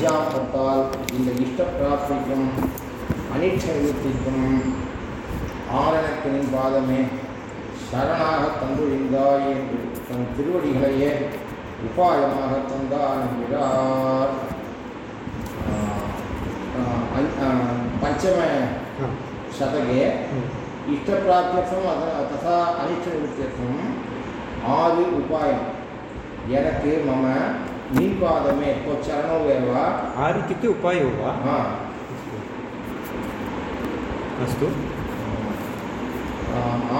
விஞ்ஞாபத்தால் இந்த இஷ்ட பிராப்திக்கும் அனிச்சயத்திற்கும் ஆரணத்தினின் பாதமே சரணாக தந்துழிந்தாய் என்று தன் திருவடிகளையே உபாயமாக தந்தான் என்கிறார் பஞ்சம சதகே இஷ்டப்பிராப்தியர்த்தம் அது ததா அனிஷ்ட நிவர்த்தியர்த்தம் உபாயம். எனக்கு மம निपाद में तो चरणों में वा आ रीत्युक्ते उपायो वा हा अस्तु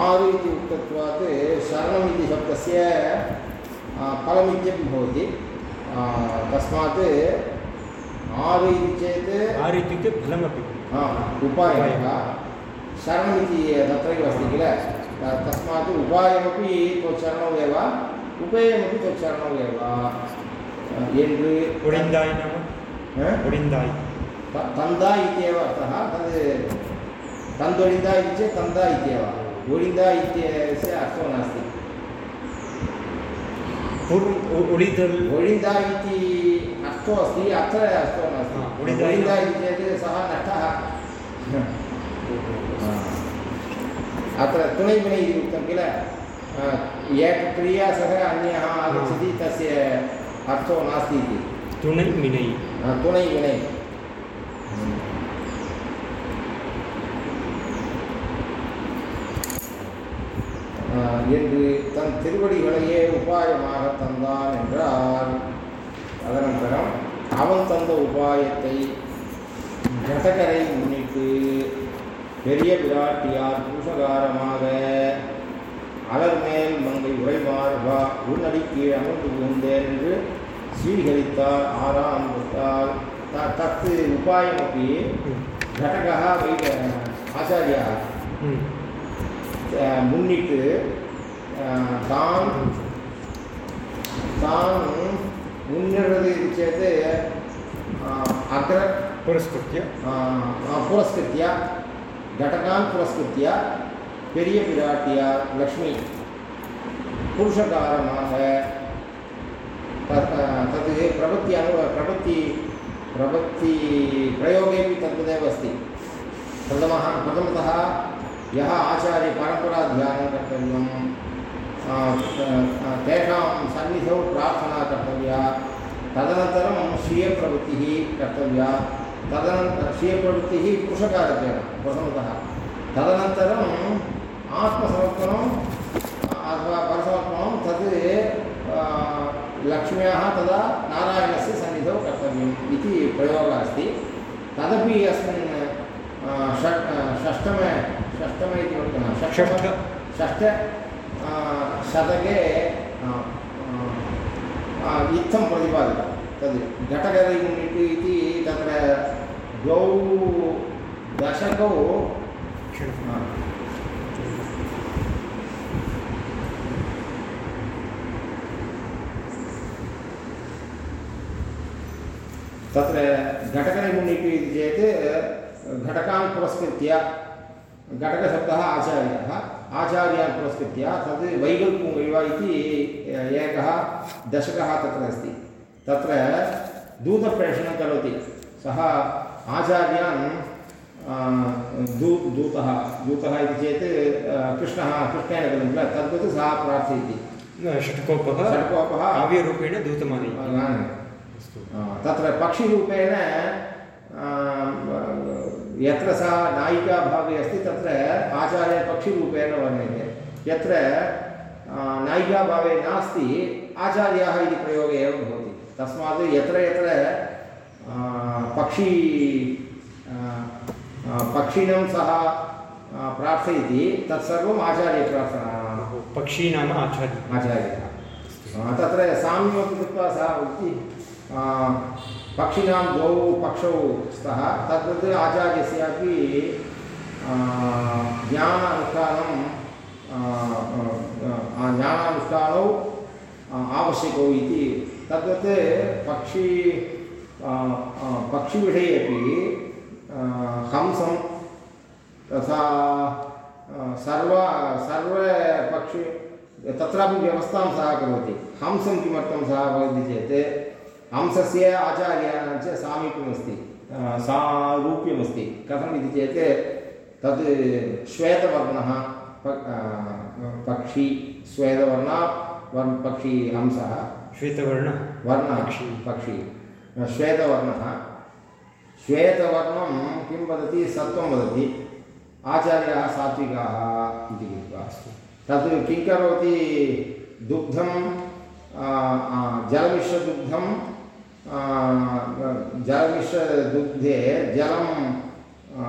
आरु इति उक्तत्वात् शरणम् इति शब्दस्य फलमित्यपि भवति तस्मात् आरु इति चेत् आरु इत्युक्ते फलमपि हा उपायः शरणमिति तत्रैव अस्ति किल तस्मात् उपायमपि त्वचरणौ उपेयमपि त्वचरणौ ஏழு उडिन्दाय् नाम उडिन्दाय् तन्दा इत्येव अर्थः तद् तन्दोडिन्दा इति चेत् तन्दा इत्येव ओडिन्दा इत्यस्य अर्थो नास्ति उडिदल् ओडिन्दा इति अर्थो अस्ति अत्र अर्थो नास्ति ओडिन्दा इति चेत् सः नटः अत्र तुणैविनै इति उक्तं किल एकक्रिया सह अन्यः आगच्छति तस्य अर्थो नास्ति इति तुणै मिनै अ, तुणैविनै அ, என்று தன் திருவடிகளையே உபாயமாக தந்தான் என்றார் அதனந்தரம் அவன் தந்த உபாயத்தை ஜடகரை முன்னிட்டு பெரிய பிராட்டியார் பூஷகாரமாக அலர்மேல் மங்கை உரைமார்பா உள்நடி கீழ் அமர்ந்து புகுந்தேன் என்று ஸ்வீகரித்தார் ஆறாம் புத்தால் த- தத்து உபாயமப்பி घटकः वै आचार्यः अ, मुन्निट् अ, तान् तान् मुन्निडति इति चेत् अ, अग्र पुरस्कृत्य अ, अ, पुरस्कृत्य घटकान् पुरस्कृत्य பெரிய பிராட்டியார் லக்ஷ்மி புருஷகாரமாக तत् तद् प्रवृत्ति अनु प्रवृत्ति प्रवृत्ति प्रयोगेपि तद्वदेव अस्ति प्रथमः प्रथमतः यः आचार्यपरम्पराध्यानं कर्तव्यं आ, आ, तेषां सन्निधौ प्रार्थना कर्तव्या तदनन्तरं स्वीयप्रवृत्तिः कर्तव्या तदनन्तरं स्वीयप्रवृत्तिः पुरुषकारकेण प्रथमतः तदनन्तरम् आत्मसमर्पणम् अथवा परसमर्पणं तद् लक्ष्म्याः तदा नारायणस्य सन्निधौ कर्तव्यम् इति प्रयोगः अस्ति। तदपि अस्मिन् षट् आ, षष्ठमे षष्ठमे इति वक्तुं षष्ठ षष्ठ। शतके इत्थं प्रतिपादितं। तद् घटकदैमुनिट् इति तत्र द्वौ दशकौ तत्र घटकनिमुनिट् इति चेत् घटकान् पुरस्कृत्य घटकशब्दः आचार्यः आचार्यान् पुरस्कृत्य तद् वैगल्पुङ्गैव इति एकः दशकः तत्र अस्ति। तत्र दूतप्रेषणं करोति। सः आचार्यान् दू दूतः दूतः इति चेत् कृष्णः कृष्णेन खलु किल तद्वत् सः प्रार्थयति। षट्कोपः षट्कोपः काव्यरूपेण आ, तत्र पक्षिरूपेण यत्र सा नायिकाभावे अस्ति तत्र आचार्यपक्षिरूपेण वर्ण्यते। यत्र नायिकाभावे नास्ति आचार्याः इति प्रयोगे एव भवति। तस्मात् यत्र यत्र पक्षी पक्षिणं सः प्रार्थयति तत्सर्वम् आचार्यप्रार्थना पक्षी नाम आचार्य। आचार्यः। तत्र साम्यमपि कृत्वा सः आ, पक्षिणां द्वौ पक्षौ स्तः तद्वत् आचार्यस्यापि ज्ञानानुष्ठानं ज्ञानानुष्ठानौ आवश्यकौ इति तद्वत् पक्षी पक्षिविषये अपि हंसं तथा सर्व सर्वपक्षि तत्रापि व्यवस्थां सः करोति हंसं किमर्थं सः वदति चेत् हंसस्य आचार्याणां च सामीप्यमस्ति सारूप्यमस्ति कथम् इति चेत् तद् श्वेतवर्णः पक्षी श्वेतवर्ण वर् पक्षी हंसः। श्वेतवर्ण। वर्णः पक्षी। श्वेतवर्णः। श्वेतवर्णं किं वदति? सत्त्वं वदति। आचार्याः सात्विकाः इति कृत्वा। तत् किं करोति? दुग्धं जलमिश्रदुग्धं आ, जलमिश्रदुग्धे जलं आ,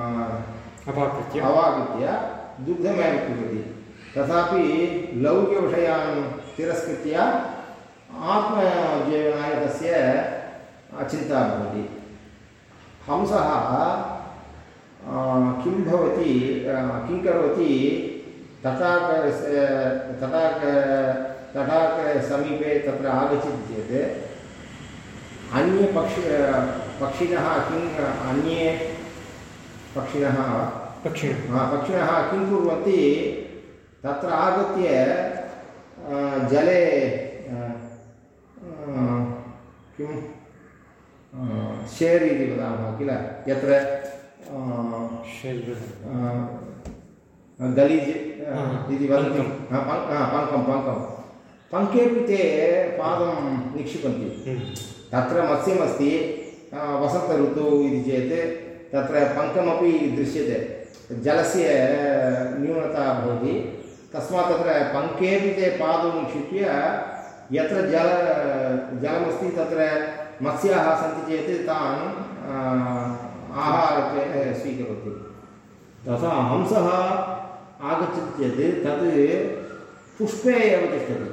अपाकृत्य अवागत्य दुग्धमेव पिबति तथापि लौकिकविषयान् तिरस्कृत्य आत्मजीवनाय तस्य चिन्ता भवति। हंसः किं भवति किं करोति तटाकस्य तटाक तटाकसमीपे तत्र आगच्छति चेत् अन्ये पक्षि पक्षिणः किं अन्ये पक्षिणः पक्षिणः। हा, पक्षिणः किं कुर्वन्ति? तत्र आगत्य जले किं? शेर् इति वदामः किल? यत्र गलीज् इति। वदन्ति। पङ्कं। पङ्- पङ्कं पङ्कं पङ्केपि ते पादं निक्षिपन्ति। हम्म। तत्र मत्स्यमस्ति आ, वसन्त ऋतुः इति चेत् तत्र पङ्कमपि दृश्यते। जलस्य न्यूनता भवति। तस्मात् तत्र पङ्केपि ते पादौ निक्षिप्य यत्र जल जलमस्ति तत्र मत्स्याः सन्ति चेत् तान् आ, आहाररूपेण स्वीकरोति। तथा हंसः आगच्छति चेत् तद् पुष्पे एव तिष्ठति।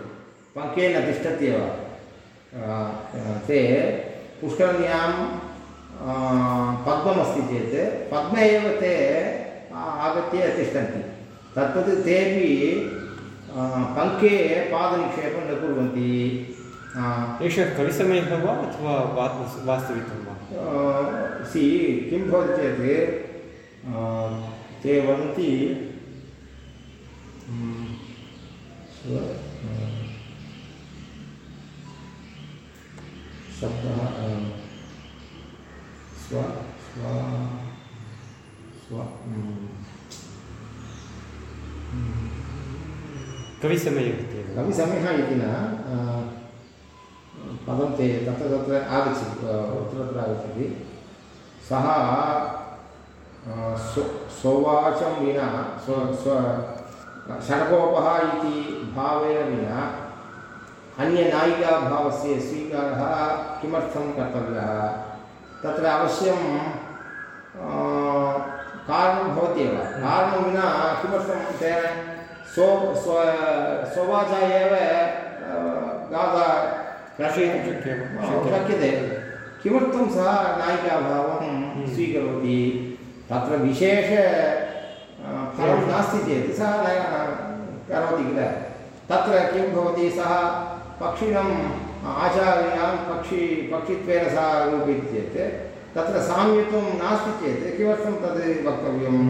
पङ्के न तिष्ठत्येव। ते पुष्करण्यां पद्ममस्ति चेत् पद्मे एव ते आगत्य तिष्ठन्ति। तद्वत् तेपि पङ्के पादनिक्षेपं न कुर्वन्ति। एषः कविसमयः वा अथवा वास्तविकं वा? सि किं भवति चेत् ते वदन्ति शब्दः स्व स्व स्व कविसमयः इत्येव कविसमयः इति न पदं ते तत्र तत्र आगच्छति आ, तत्र तत्र आगच्छति। सः स्व स्ववाचं विना स्व स्व षड्कोपः इति भावेन विना अन्यनायिकाभावस्य स्वीकारः किमर्थं कर्तव्यः? तत्र अवश्यं कारणं भवत्येव कारणं विना किमर्थं तेन स्व स्व स्ववाचा एव गाथा रचयितुं शक्यं शक्यं शक्यते। किमर्थं सः नायिकाभावं स्वीकरोति? तत्र विशेष फलं नास्ति चेत् सः न करोति किल। तत्र किं भवति? सः पक्षिणम् आचार्यां पक्षि पक्षित्वेन सः रूपयति चेत् तत्र साम्यत्वं नास्ति चेत् किमर्थं तद् वक्तव्यम्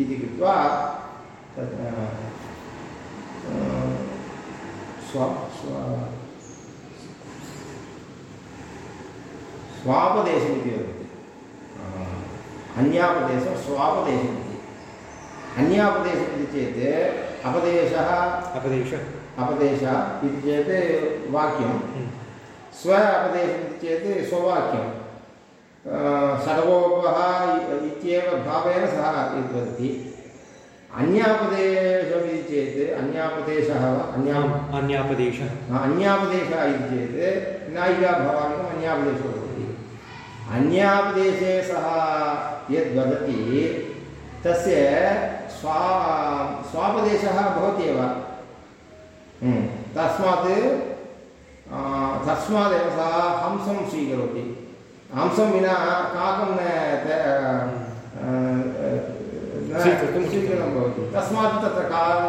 इति कृत्वा तत् आ, आ, स्व स्व स्वापदेशम् इति वदति अन्यापदेशं स्वापदेशम् इति अन्यापदेशम् इति चेत् अपदेशः अपदेशः। अपदेशः इति चेत् वाक्यं हम्म। स्व अपदेशम् इति चेत् स्ववाक्यं षडगोपः इ- इत्येव भावेन सः वदति अन्यापदेशम् इति चेत् अन्यापदेशः वा? अन्यां अन्यापदेशः। अन्यापदेशः इति चेत् नायिकाभवानिकम् अन्यापदेशो भवति। अन्यापदेशे सः यद् वदति तस्य स्वा स्वापदेशः भवत्येव। तस्मात् तस्मादेव सः हंसं स्वीकरोति। हंसं विना काकं न स्वीकरणं भवति। तस्मात् तत्र कारण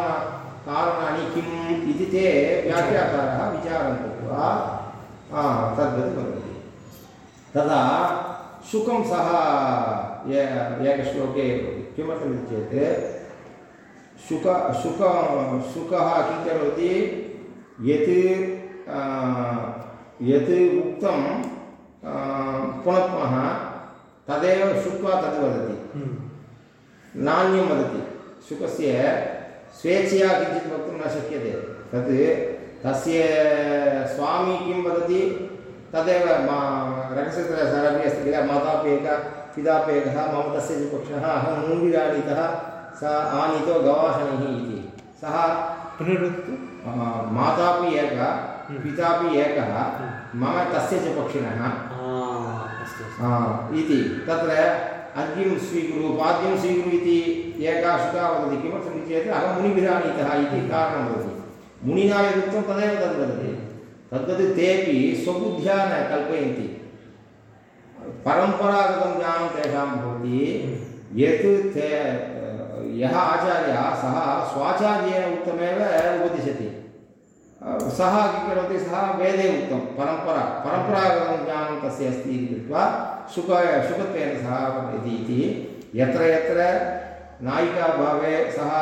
कारणानि किम् इति ते व्याख्याकारः विचारं कृत्वा तद्वत् वदन्ति। तदा शुकं सः एकश्लोके किमर्थमिति चेत् शुक शुक शुकः किं करोति? यत् यत् उक्तं पुनः तदेव श्रुत्वा तद् वदति। हम्म। नान्यं वदति। शुकस्य स्वेच्छया किञ्चित् वक्तुं न शक्यते। तत् तस्य स्वामी किं वदति? तदेव मा रहस्यत्रयसारपि अस्ति किल? मातापि एकः पितापि एकः मम तस्य पक्षः अहं मुङ्गिराणीतः स आनीतो गवासनिः इति। सः पुनरुक्तु। अ, मातापि एकः पितापि एकः मम तस्य च पक्षिणः। इति। तत्र अर्घ्यं स्वीकुरु पाद्यं स्वीकुरु इति एका शुका वदति। किमर्थमिति चेत् अहं मुनिभिराणीतः इति कारणं वदति। मुनिना यदुक्तं तदेव तद् वदति। तद्वत् तेपि स्वबुद्ध्या न कल्पयन्ति। परम्परागतं ज्ञानं तेषां भवति। यत् ते यः आचार्यः सः स्वाचार्येण उक्तमेव उपदिशति। सः किं करोति सः वेदे उक्तं परम्परा परम्परागतं ज्ञानं तस्य अस्ति इति कृत्वा सुख सुखत्वेन सः वदति इति। यत्र यत्र नायिकाभावे सः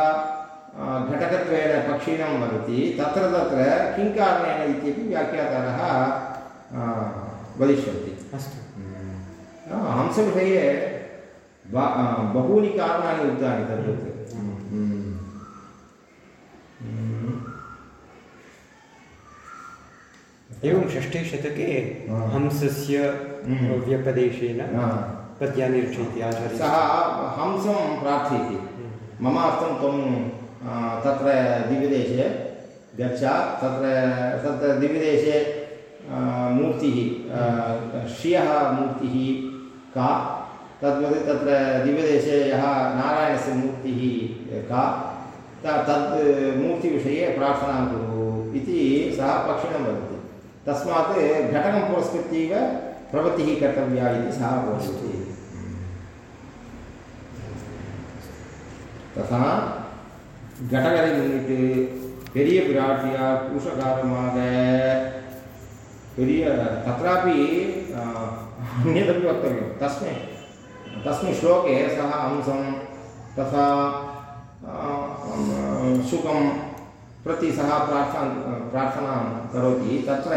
घटकत्वेन पक्षिणं वदति तत्र तत्र किं कारणेन इत्यपि व्याख्यातारः वदिष्यन्ति। अस्तु। हंसविषये बहूनि कारणानि उक्तानि तद्वत्। एवं षष्ठे शतके हा। हंसस्य हम्म। व्यपदेशेन हा। पद्यानि रचयति आचार्यः सः हंसं प्रार्थयति मम अर्थं त्वं तत्र दिव्यदेशे गच्छ तत्र तत्र दिव्यदेशे मूर्तिः श्रियः मूर्तिः का तद्वत् तत्र दिव्यदेशे यः नारायणस्य मूर्तिः का त- तद् मूर्तिविषये प्रार्थनां कुरु इति सः पक्षिणं वदति तस्मात् घटकं पुरस्कृत्यैव प्रवृत्तिः कर्तव्या इति सः वदति ததா கடகரை முன்னிட்டு பெரிய பிராட்டியார் பூஷகாரமாக பெரிய तत्रापि अ, अन्यदपि वक्तव्यं तस्मै तस्मिन् श्लोके सः हंसं तथा अ, अ, सुखं प्रति सः प्रार्थना प्रार्थनां करोति। तत्र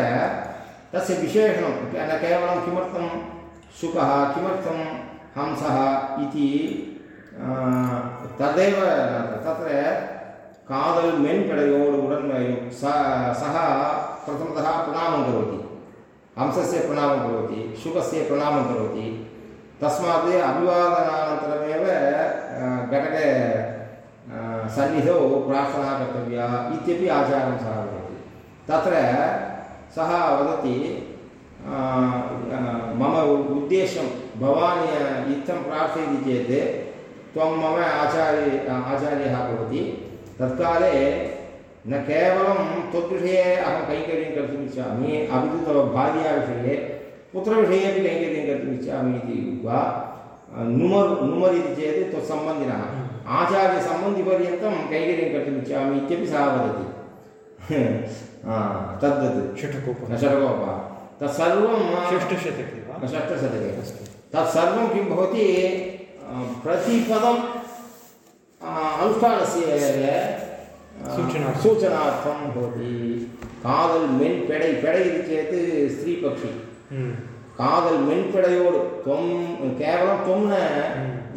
तस्य विशेषणं न केवलं किमर्थं सुखः, किमर्थं हंसः इति तदेव तत्र कादल् मेन्पडयोडु उडन्मयं स, सः प्रथमतः प्रणामं करोति। हंसस्य प्रणामं करोति शुकस्य प्रणामं करोति। तस्मात् अभिवादनानन्तरमेव घटके सन्निधौ प्रार्थना कर्तव्या इत्यपि आचारं सः वदति तत्र सः वदति मम उद्देश्यं भवान् इत्थं प्रार्थयति चेत् त्वं मम आचार्य, आचार्यः भवति। तत्काले न केवलं त्वद्विषये अहं कैङ्कर्यं कर्तुम् इच्छामि अपि तु तव भार्याविषये पुत्रविषये अपि कैङ्कर्यं कर्तुम् इच्छामि इति उक्त्वा नुमर् नुमर् इति चेत् त्वत्सम्बन्धिनः। आचार्यसम्बन्धिपर्यन्तं कैङ्कर्यं कर्तुम् इच्छामि इत्यपि सः वदति। हा, तद्वत्। षट्कोपः। षडकोपः तत्सर्वं षष्ठशतके वा? षष्ठशतके। अस्तु। तत्सर्वं किं भवति अ, प्रतिपदम् अ, अनुष्ठानस्य अ, सूचनार्थं। सूचनार्थं भवति। कादल् मेन् पेडै पेडै इति चेत् स्त्रीपक्षी। हम्म। कादल् मेन्पेडयोडु त्वं केवलं त्वं न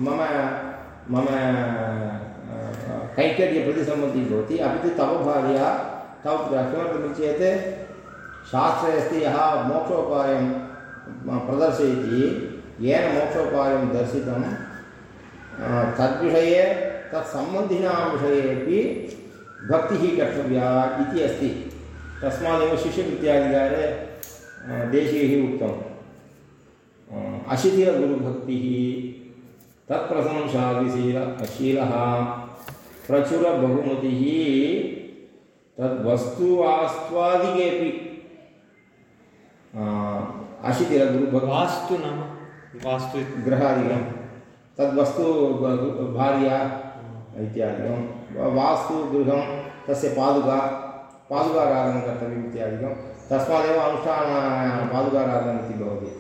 मम मम कैङ्कर्यप्रतिसम्बन्धी भवति। अपि तु तव भार्या, तव किमर्थमिति चेत् शास्त्रे अस्ति यः मोक्षोपायं प्रदर्शयति, येन मोक्षोपायं दर्शितं तद्विषये, तत्सम्बन्धिनां विषयेपि भक्तिः कर्तव्या इति अस्ति। तस्मादेव शिष्यकृत्याधिकारे देशैः उक्तम्। तत्प्रशंसादिशील शीलः प्रचुरबहुमतिः। तद्वस्तु आस्त्वादिकेपि अ, अशिथिलगुरुभक्तिः वास्तु नाम वास्तु गृहादिकं तद्वस्तु भार्या इत्यादिकं। वास्तु गृहं तस्य पादुका पादुकाराधनं कर्तव्यम् इत्यादिकं। तस्मादेव अनुष्ठान पादुकाराधनम् इति भवति।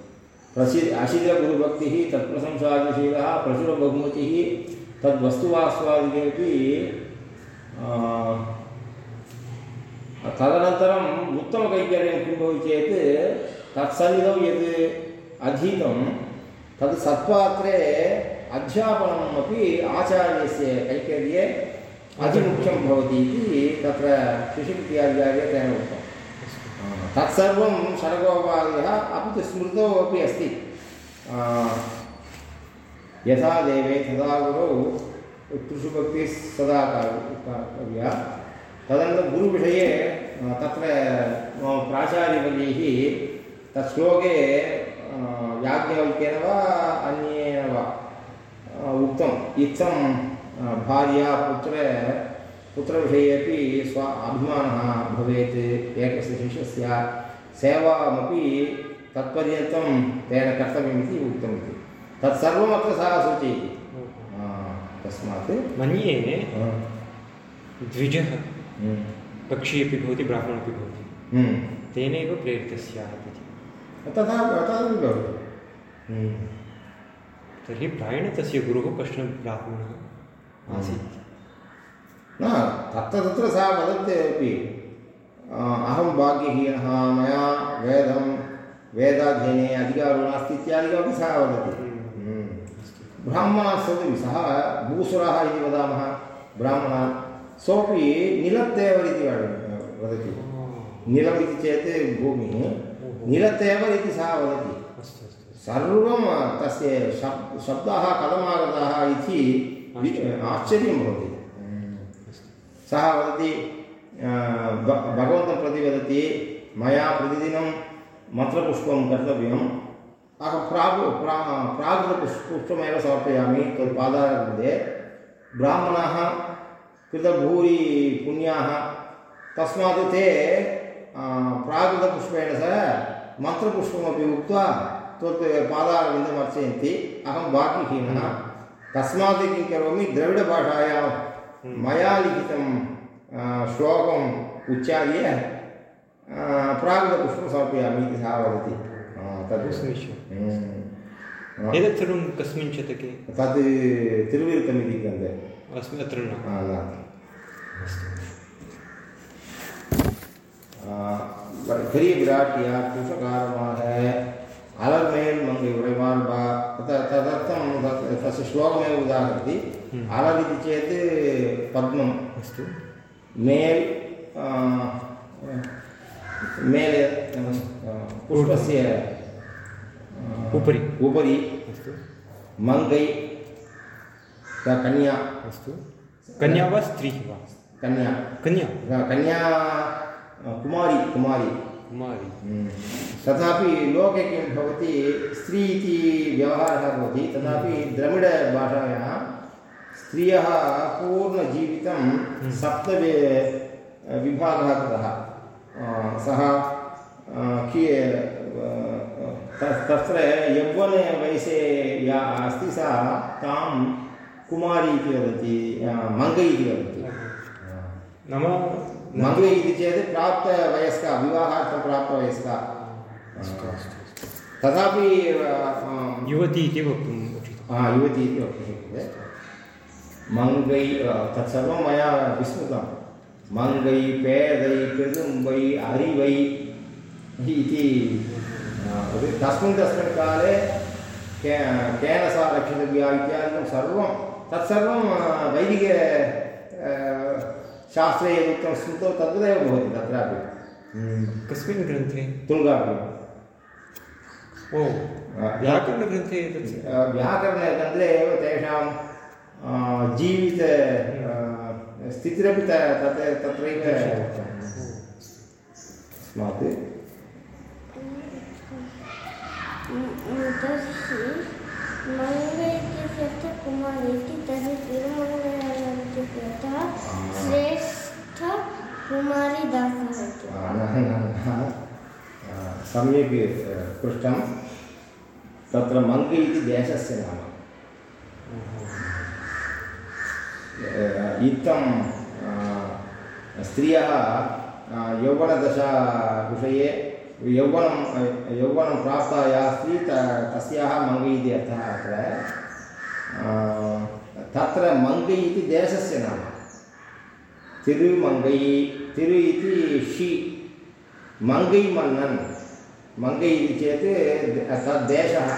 प्रसि अशिरगुरुभक्तिः तत्प्रशंसादिशीलः प्रचुरबहुमतिः आ, तदनन्तरम् उत्तमकैङ्कर्यं किं भवति चेत् तत्सन्निधौ यत् अधीतं तद् सत्पात्रे अध्यापनमपि आचार्यस्य कैङ्कर्ये अतिमुख्यं भवति इति तत्र तत्सर्वं शरगोपादयः अपि तु स्मृतौ अपि अस्ति यथा देवे तथा गुरौ कृषुभक्तिः सदा काव्या तदनन्तरं गुरुविषये तत्र मम प्राचार्यवर्यैः तत् श्लोके याज्ञवल्क्येन वा अन्येन वा उक्तम्, इत्थं भार्या, पुत्र पुत्रविषये अपि स्व अभिमानः भवेत्। एकस्य शिष्यस्य सेवामपि तत्पर्यन्तं तेन कर्तव्यमिति उक्तमिति। तत्सर्वम् अत्र सः सूचयति। तस्मात्। मन्ये द्विजः पक्षी अपि भवति ब्राह्मणः अपि भवति तेनैव प्रेरितः स्यात् इति तथा तदपि भवति। तर्हि प्रायेण तस्य गुरुः कश्चन ब्राह्मणः आसीत्। न तत्र तत्र सः वदति अपि अहं भाग्यहीनः मया वेदं वेदाध्ययने अधिकारो नास्ति इत्यादिकमपि सः वदति ब्राह्मणाः सन्ति सः भूसुरः इति वदामः ब्राह्मणः सोपि निलत्तेवर् इति वदति निलम् इति चेत् भूमिः निलत्तेवर् इति सः वदति सर्वं तस्य शब् शब्दाः कथमागताः इति आश्चर्यं भवति सः वदति भगवन्तं प्रति वदति, मया प्रतिदिनं मन्त्रपुष्पं कर्तव्यम्। अहं प्राग्, प्रा प्राकृतपुष् समर्पयामि तद् पादारमध्ये ब्राह्मणाः कृतभूरि पुण्याः तस्मात् ते प्राकृतपुष्पेण सह मन्त्रपुष्पमपि उक्त्वा त्वत् पादारविन्दम् अर्चयन्ति अहं वाक्यहीनः। तस्मात् किं करोमि, द्रविडभाषायां मया लिखितं श्लोकम् उच्चार्य प्राकृतपुष्पं समर्पयामि इति सः वदति तद् समीचीनम् एतत् सर्वं कस्मिन् शतके तद् तिरुविरुतमिति ग्रन्थे अस्मि अत्र न பெரிய விராட்டியார் कृशकारमाः अलर्मेल् मङ्गै उरैमार्बा तदर्थं तस्य श्लोकमेव उदाहरति अलर् इति चेत् पद्मम् अस्तु मेल् मेले पुष्पस्य उपरि उपरि अस्तु मङ्गै कन्या अस्तु कन्या वा स्त्रीः वा कन्या कन्या कन्या कुमारी कुमारी तथापि लोके किं भवति स्त्री इति व्यवहारः भवति तथापि द्रविडभाषायाः स्त्रियः पूर्णजीवितं सप्तवे विभागः कृतः। सः तत्र यौवने वयसे या अस्ति सा तां कुमारी इति वदति मङ्गै इति वदति। नाम मङ्गै इति चेत् प्राप्तवयस्का विवाहार्थं प्राप्तवयस्का तथापि युवती इति वक्तुम् उचितं। हा युवती इति वक्तुं शक्यते। मङ्गै तत्सर्वं मया विस्मृतं। मङ्गै पेदै कृदुम्बै अरिवै इति तस्मिन् तस्मिन् काले के केन सा रक्षितव्या इत्यादिकं सर्वं तत्सर्वं वैदिक शास्त्रे यदुक्तं स्मृतौ तद्वदेव भवति तत्रापि। कस्मिन् ग्रन्थे? तुङ्गापि ओ व्याकरणग्रन्थे व्याकरणग्रन्थे एव तेषां जीवित स्थितिरपि त तत् तत्रैव तस्मात् तर्हि मङ्गले इत्यस्य कुमारी दासः सम्यक् पृष्टं। तत्र मङ्गै इति देशस्य नाम। इत्थं स्त्रियः यौवनदशा विषये यौवनं यौवनं प्राप्ता या स्त्री त, तस्याः मङ्गै इति अर्थः अत्र। तत्र मङ्गै इति देशस्य नाम। तिरुमङ्गै तिरु इति षि मङ्गै मन्नन्। मङ्गै इति चेत् तद् देशः।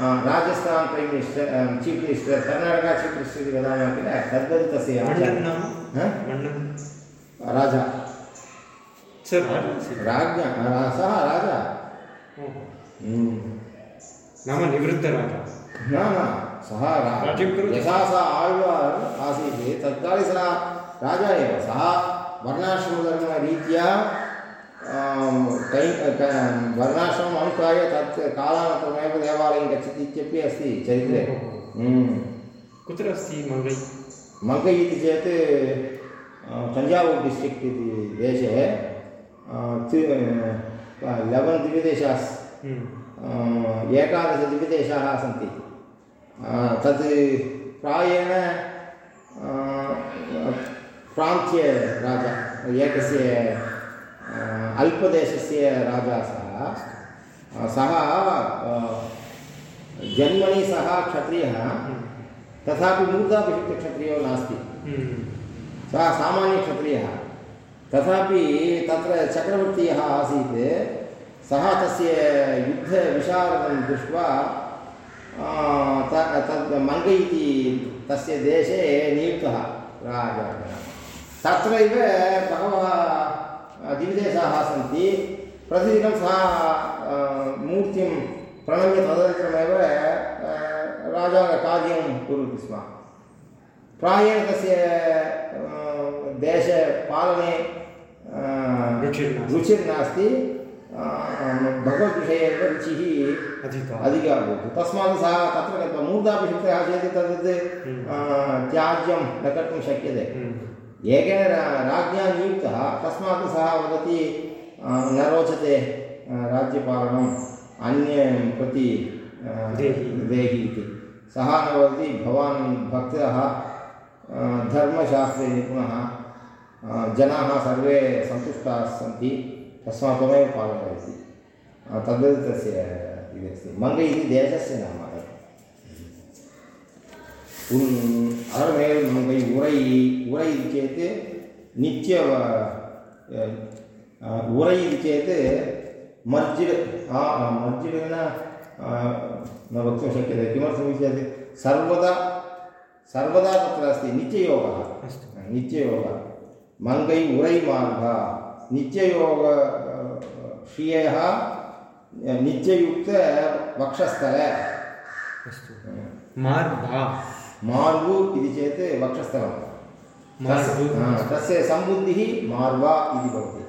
Rajasthan prime minister chief minister Karnataka chief minister इति वदामः किल? तद्वत् तस्य हा? राजा। सः राजा राज्ञा सः राजा। हम्म। नाम निवृत्तराजा। न न। सः। यथा सः आಳ್वार् आसीत्। तत्काले सः राजा एव। सः वर्णाश्रमधर्मरीत्या वर्णाश्रमम् अनुकाय तत् कालानन्तरमेव देवालयं गच्छति इत्यपि अस्ति चरित्रे। हम्म। कुत्र अस्ति मङ्गै? मङ्गै इति चेत् तञ्जावूर् डिस्ट्रिक्ट् इति देशे लेवन् द्विदेशास् हम्म। सन्ति। तद् प्रायेण प्रान्त्यराजा एकस्य अल्पदेशस्य राजा सः। सः जन्मनि सः क्षत्रियः। तथापि मूर्धाभिषिक्तक्षत्रियो नास्ति। हम्म। सः सामान्यक्षत्रियः। तथापि तत्र चक्रवर्ती यः आसीत्। सः तस्य युद्धविशारदं दृष्ट्वा तद् मङ्गै इति तस्य देशे नियुक्तः राजा। तत्रैव बहवः दिविदेशाः सन्ति। प्रतिदिनं सः मूर्तिं प्रणम्य तदनन्तरमेव राजा कार्यं करोति स्म। प्रायेण तस्य देशपालने रुचिर्नास्ति। भगवद्विषये एव रुचिः अधिका अधिका भवति तस्मात् सः तत्र गत्वा मूर्धाभिषिक्तः चेत् तद् हम्म। त्याज्यं न कर्तुं शक्यते हम्म। एकेन रा- राज्ञा नियुक्तः तस्मात् सः वदति न रोचते राज्यपालनम् अन्यं प्रति। देहि इति सः न वदति भवान् भक्तः धर्मशास्त्रे निपुणः जनाः सर्वे सन्तुष्टाः सन्ति तस्मादेव पाकभवति तद् तस्य इति मङ्ग इति देशस्य नाम उन् अनमेव मङ्गै उरै उरै इति चेत् नित्य उरै इति चेत् मर्जिड् मर्जिड् न न वक्तुं शक्यते। किमर्थम् इति चेत् सर्वदा सर्वदा तत्र अस्ति। नित्ययोगः। नित्ययोगः। मङ्गै उरै मार्गः। नित्ययोग श्रियः नित्ययुक्तवक्षस्थले अस्तु। मार्भा मार्गु इति चेत् वक्षस्थलं तस्य सम्बुद्धिः मार्वा इति भवति।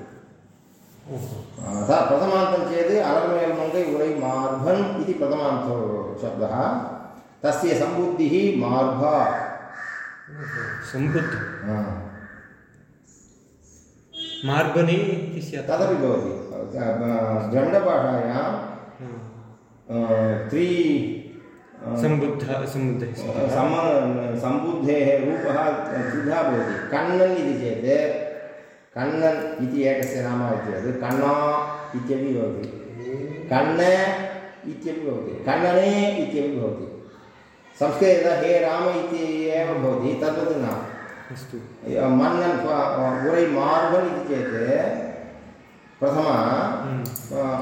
अतः प्रथमान्तं चेत् अलर्मेल्मङ्गै उरै मार्भन् इति प्रथमान्तो शब्दः। तस्य सम्बुद्धिः मार्भा सम्बुद्ध। मार्बने इति स्यात् तदपि भवति। द्रविडभाषायां त्रि सम्बुद्ध सम्बुद्धः सम सम्बुद्धेः रूपः द्विधा भवति। कण्णन् इति चेत् कण्णन् इति एकस्य नाम चेत् कण्णा इत्यपि भवति। कण्ण इत्यपि भवति। कण्णने इत्यपि भवति। संस्कृते यदा हे राम इति एव भवति तद्वत् न अस्तु मन्नन् उरै मार्बन् इति चेत् प्रथम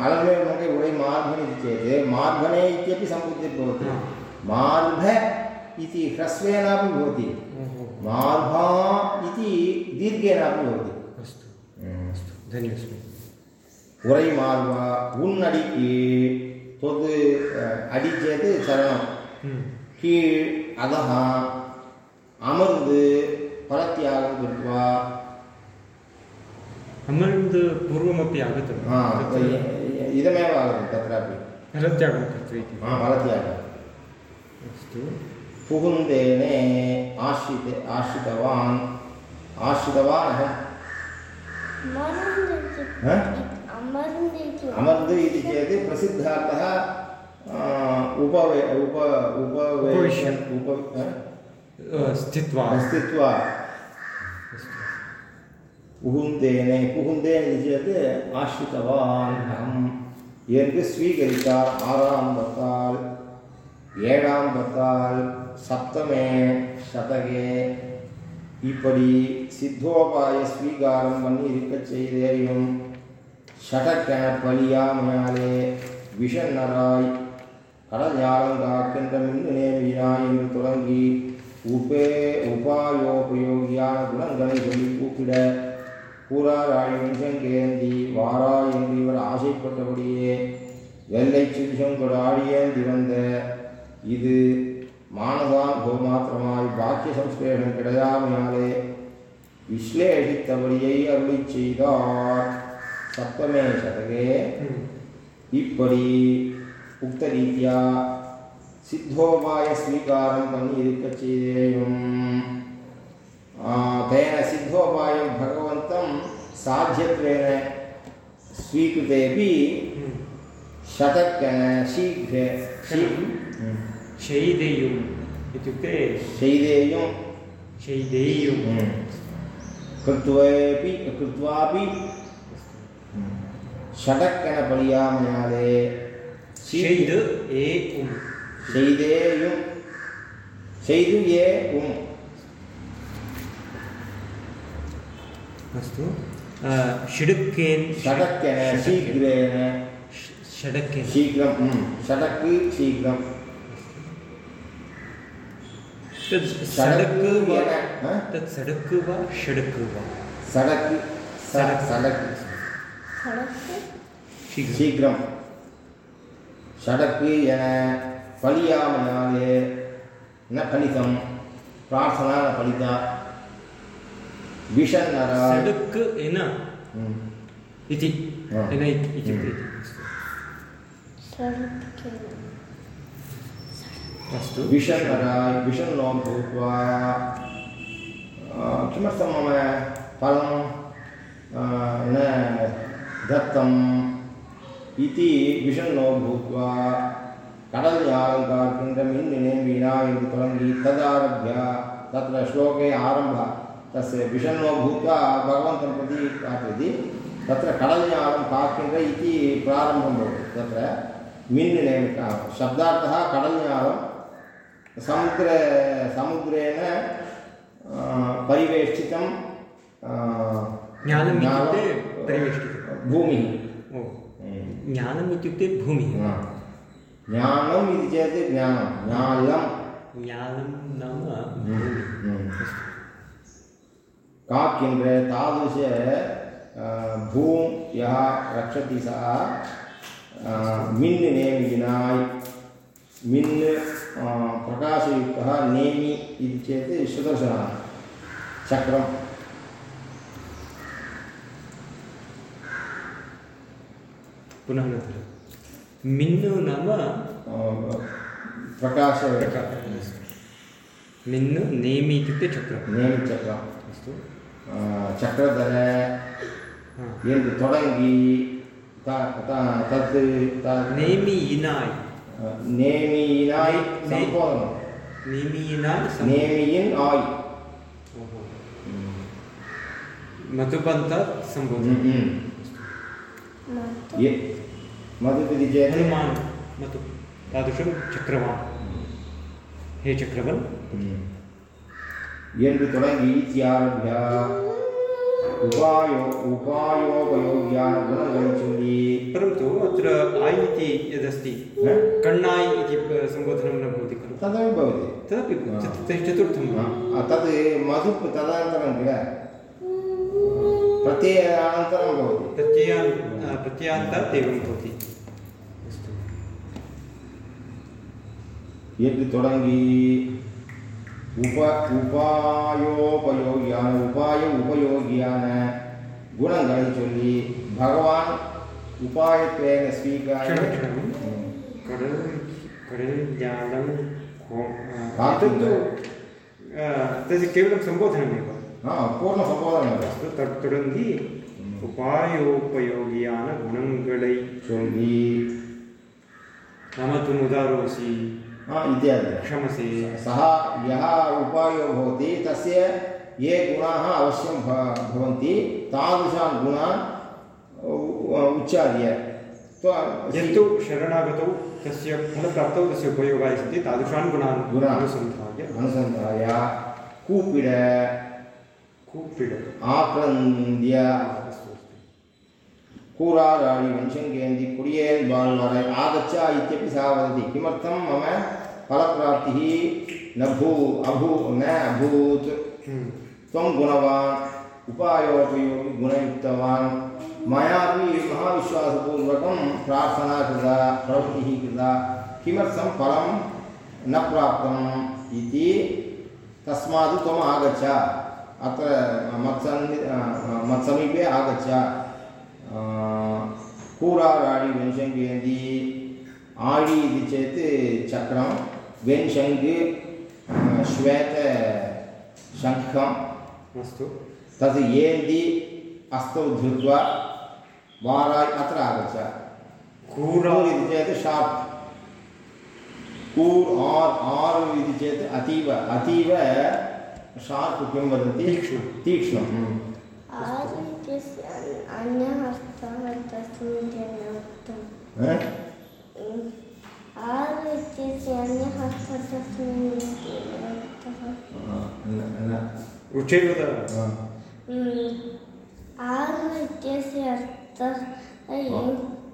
अलमेवमुखे उरै मार्भन् इति चेत् मार्भने इत्यपि सम्बुद्धिः भवति मार्भ इति ह्रस्वेनापि भवति मार्भा इति दीर्घेनापि भवति अस्तु अस्तु धन्यस्मि उरै मार्वा उन्नडिके त्वद् अडि चेत् चरणं कीळ् अधः अमर्द् फलत्यागं अमृद् पूर्वमपि आगतं। तो इदमेव आगतं तत्रापि। फलत्यागं कृत्वा इति। अस्तु। पुगुन्देने आश्रिते आश्रितवान् आश्रितवान् अमर्द् इति चेत् प्रसिद्धार्थः उपवे उप उपवेश उप स्थित्वा स्थित्वा अस्तु புகுந்தேனே புகுந்தேன் இது சேத் ஆசிரித்தவான் அகம் என்று ஸ்வீகரித்தார் ஆறாம் பத்தால் ஏழாம் பத்தால் சப்தமே சதகே இப்படி சித்தோபாய ஸ்வீகாரம் பண்ணி இருக்கச் செய்தேயும் ஷடக்கென பலியாமையாலே விஷநராய் கடஞாலங்காக்கின்ற மின்னுனே வீணாய் என்று தொடங்கி உபே உபாயோபயோகியான குணங்களை சொல்லி கூப்பிட கூறாராய் செங்கேந்தி வாராய் என்று இவர் ஆசைப்பட்டபடியே வெள்ளை சிறுசங்கொடு ஆடியேந்தி வந்த இது மானதான் மாத்திரமாய் பாக்கிய சம்ஸ்லேஷம் கிடையாமையாலே விஸ்லேஷித்தபடியை அருளி செய்தார். சப்தமே சதகே. இப்படி உக்தரீத்யா சித்தோபாய सिद्धोपायस्वीकारं पन्येदिकचेयं तेन सिद्धोपायं भगवन्तं साध्यत्वेन स्वीकृतेपि शतक शीघ्र शैदेयुम् इत्युक्ते शैदेयुं शैदेयुं हम्म। कृत्वापि हम्म। शीघ्र ए उम्। शैदेयुं शैदु ये उम् अस्तु षिडुक्केन् षटक्केन शीघ्रेण। षडक्केन शीघ्रं षटक् शीघ्रं। तत् सडक् सडक् वा तत् सडक् वा षडक् वा? सडक् सडक्। सडक् खडक् शीघ्रं। शीघ्रं। षडक् येन फलियामयाले न फलितं प्रार्थना न फलिता। विषन्नरा। सडक् इति। इत्युक्ते अस्तु विषन्नरा विषन्नो भूत्वा किमर्थं मम फलं न दत्तम् इति विषन्नो भूत्वा கடல்யாலங்கார்கின்றமின்னினே வீணா என்று தொடங்கி तदारभ्य तत्र श्लोके आरम्भः तस्य विषन्नो भूत्वा भगवन्तं प्रति पाठयति तत्र कडल्यालं काकिन्द्र इति प्रारम्भं भवति तत्र मिन्निने शब्दार्थः कडल्यालं समुद्र समुद्रेण आ, परिवेष्टितं आ, ज्ञानम् ज्ञानं, इत्युक्ते परिवेष्टितं भूमिः ओ ज्ञानम् इत्युक्ते भूमिः हा. ज्ञानम् इति चेत् ज्ञानं ज्ञालं ज्ञानं नाम तादृश भूं यः रक्षति सः मिन् नेमिनाय् मिन् प्रकाशयुक्तः नेमि इति चेत् सुदर्शनः चक्रं पुनः मिन्नु नाम प्रकाश मिन्नु नेमि इत्युक्ते चक्र नेमि चक्र अस्तु चक्रधर ಎಂದು ತೊಡಂಗಿ ತದ್ ನೇಮಿ ಇನಾಯ್ ನೇಮಿ ಇನಾಯ್ ಸಂಬೋಧನ ನೇಮಿ ಇನಾಯ್ ನೇಮಿ ಇನ್ ಆಯ್ ಮಧುಬಂತ ಸಂಬೋಧನ நேமியின் ஆய் ओहो। मधुपन्तात् सम्बोधनं ம், ம். मातु எ- மதுபிதி சேத் हनुमान् मतु तादृशं चक्रवान् हे चक्रवन् ம். என்று தொடங்கி இத்தியாரபிய உபாயோ உபாயோபயோகியான குணங்களை சொல்லி परन्तु अत्र आय् इति यदस्ति हा? कण्णाय् इति प- सम्बोधनं न भवति खलु तदपि भवति तदपि हा। चतु- तर्हि चतुर्थं आ, तद् मधु तदनन्तरं किल प्रत्ययानन्तरं भवति प्रत्ययान् प्रत्ययान्तात् एवं भवति என்று தொடங்கி உப உபாயோபயோகியான உபாய உபயோகியான குணங்களை சொல்லி பகவான் உபாயத்வேன ஸ்வீகார क्षणं क्षणं ம். कडल् कडल् जालं को- काकिं एतत्तु अ, तस्य केवलं सम्बोधनमेव ஆ பூர்ணசம்போதனம் अस्तु तत् தொடங்கி உபாயோபயோகியான குணங்களை சொல்லி नाम तु मुदारोऽसि ஆ इत्यादि। क्षमसे। सः यः उपायो भवति तस्य ये गुणाः अवश्यं भवन्ति। तादृशान् गुणान् उच्चार्य। यत्तु शरणागतौ तस्य फलप्राप्तौ तस्य उपयोगाय सन्ति तादृशान् गुणान् गुणान्. अनुसन्धाय। अनुसन्धाय। कूपिड। कूपिड। आक्रन्द्य। कूराराणि वंशङ्गेन्ति कुडियेन् बाल्वरै आगच्छ इत्यपि सः वदति किमर्थं मम फलप्राप्तिः न भू अभू न अभूत्। त्वं गुणवान् उपायोपयोगि गुणयुक्तवान्। मयापि महाविश्वासपूर्वकं प्रार्थना कृता प्रवृत्तिः कृता। किमर्थं फलं न प्राप्तम् इति तस्मात् त्वम् आगच्छ अत्र मत्समीपे आगच्छ। कूराराडि वेन्शङ्गेन्ति आडि इति चेत् चक्रं वेन्शङ्ग् श्वेतशङ्खम् अस्तु। तद् हस्तौ धृत्वा वाराय् अत्र आगच्छ। कूरा कूर् इति चेत् शार्प्। कूर् आर् आर् इति चेत् अतीव अतीव शार्प् किं तीक्ष्णं। तीक्ष्णं हम्म। हा? हा।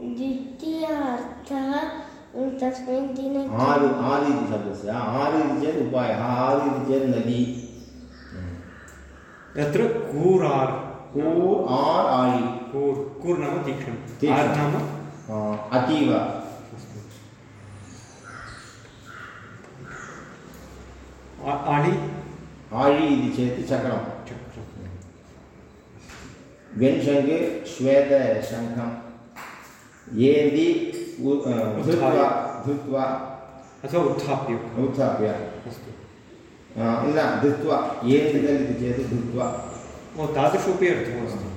द्वितीयः अर्थः तस्मिन् दिने आर् आर् इति शब्दस्य आर् इति चेत् उपायः आर् इति चेत् नदी तत्र कूरार् कूर् आर् आयि। कूर् कूर् नाम तीक्ष्णं तीक्ष्णं। आर् नाम? अतीव। अस्तु आ- आळि इति चेत् चक्रं चक्रं श्वेतशङ्खं येन्दि धृत्वा धृत्वा। अथवा उत्थाप्य। उत्थाप्य। अस्तु। न धृत्वा। येन्दिदल् इति चेत् धृत्वा। ओ तादृशोपि अर्थमस्ति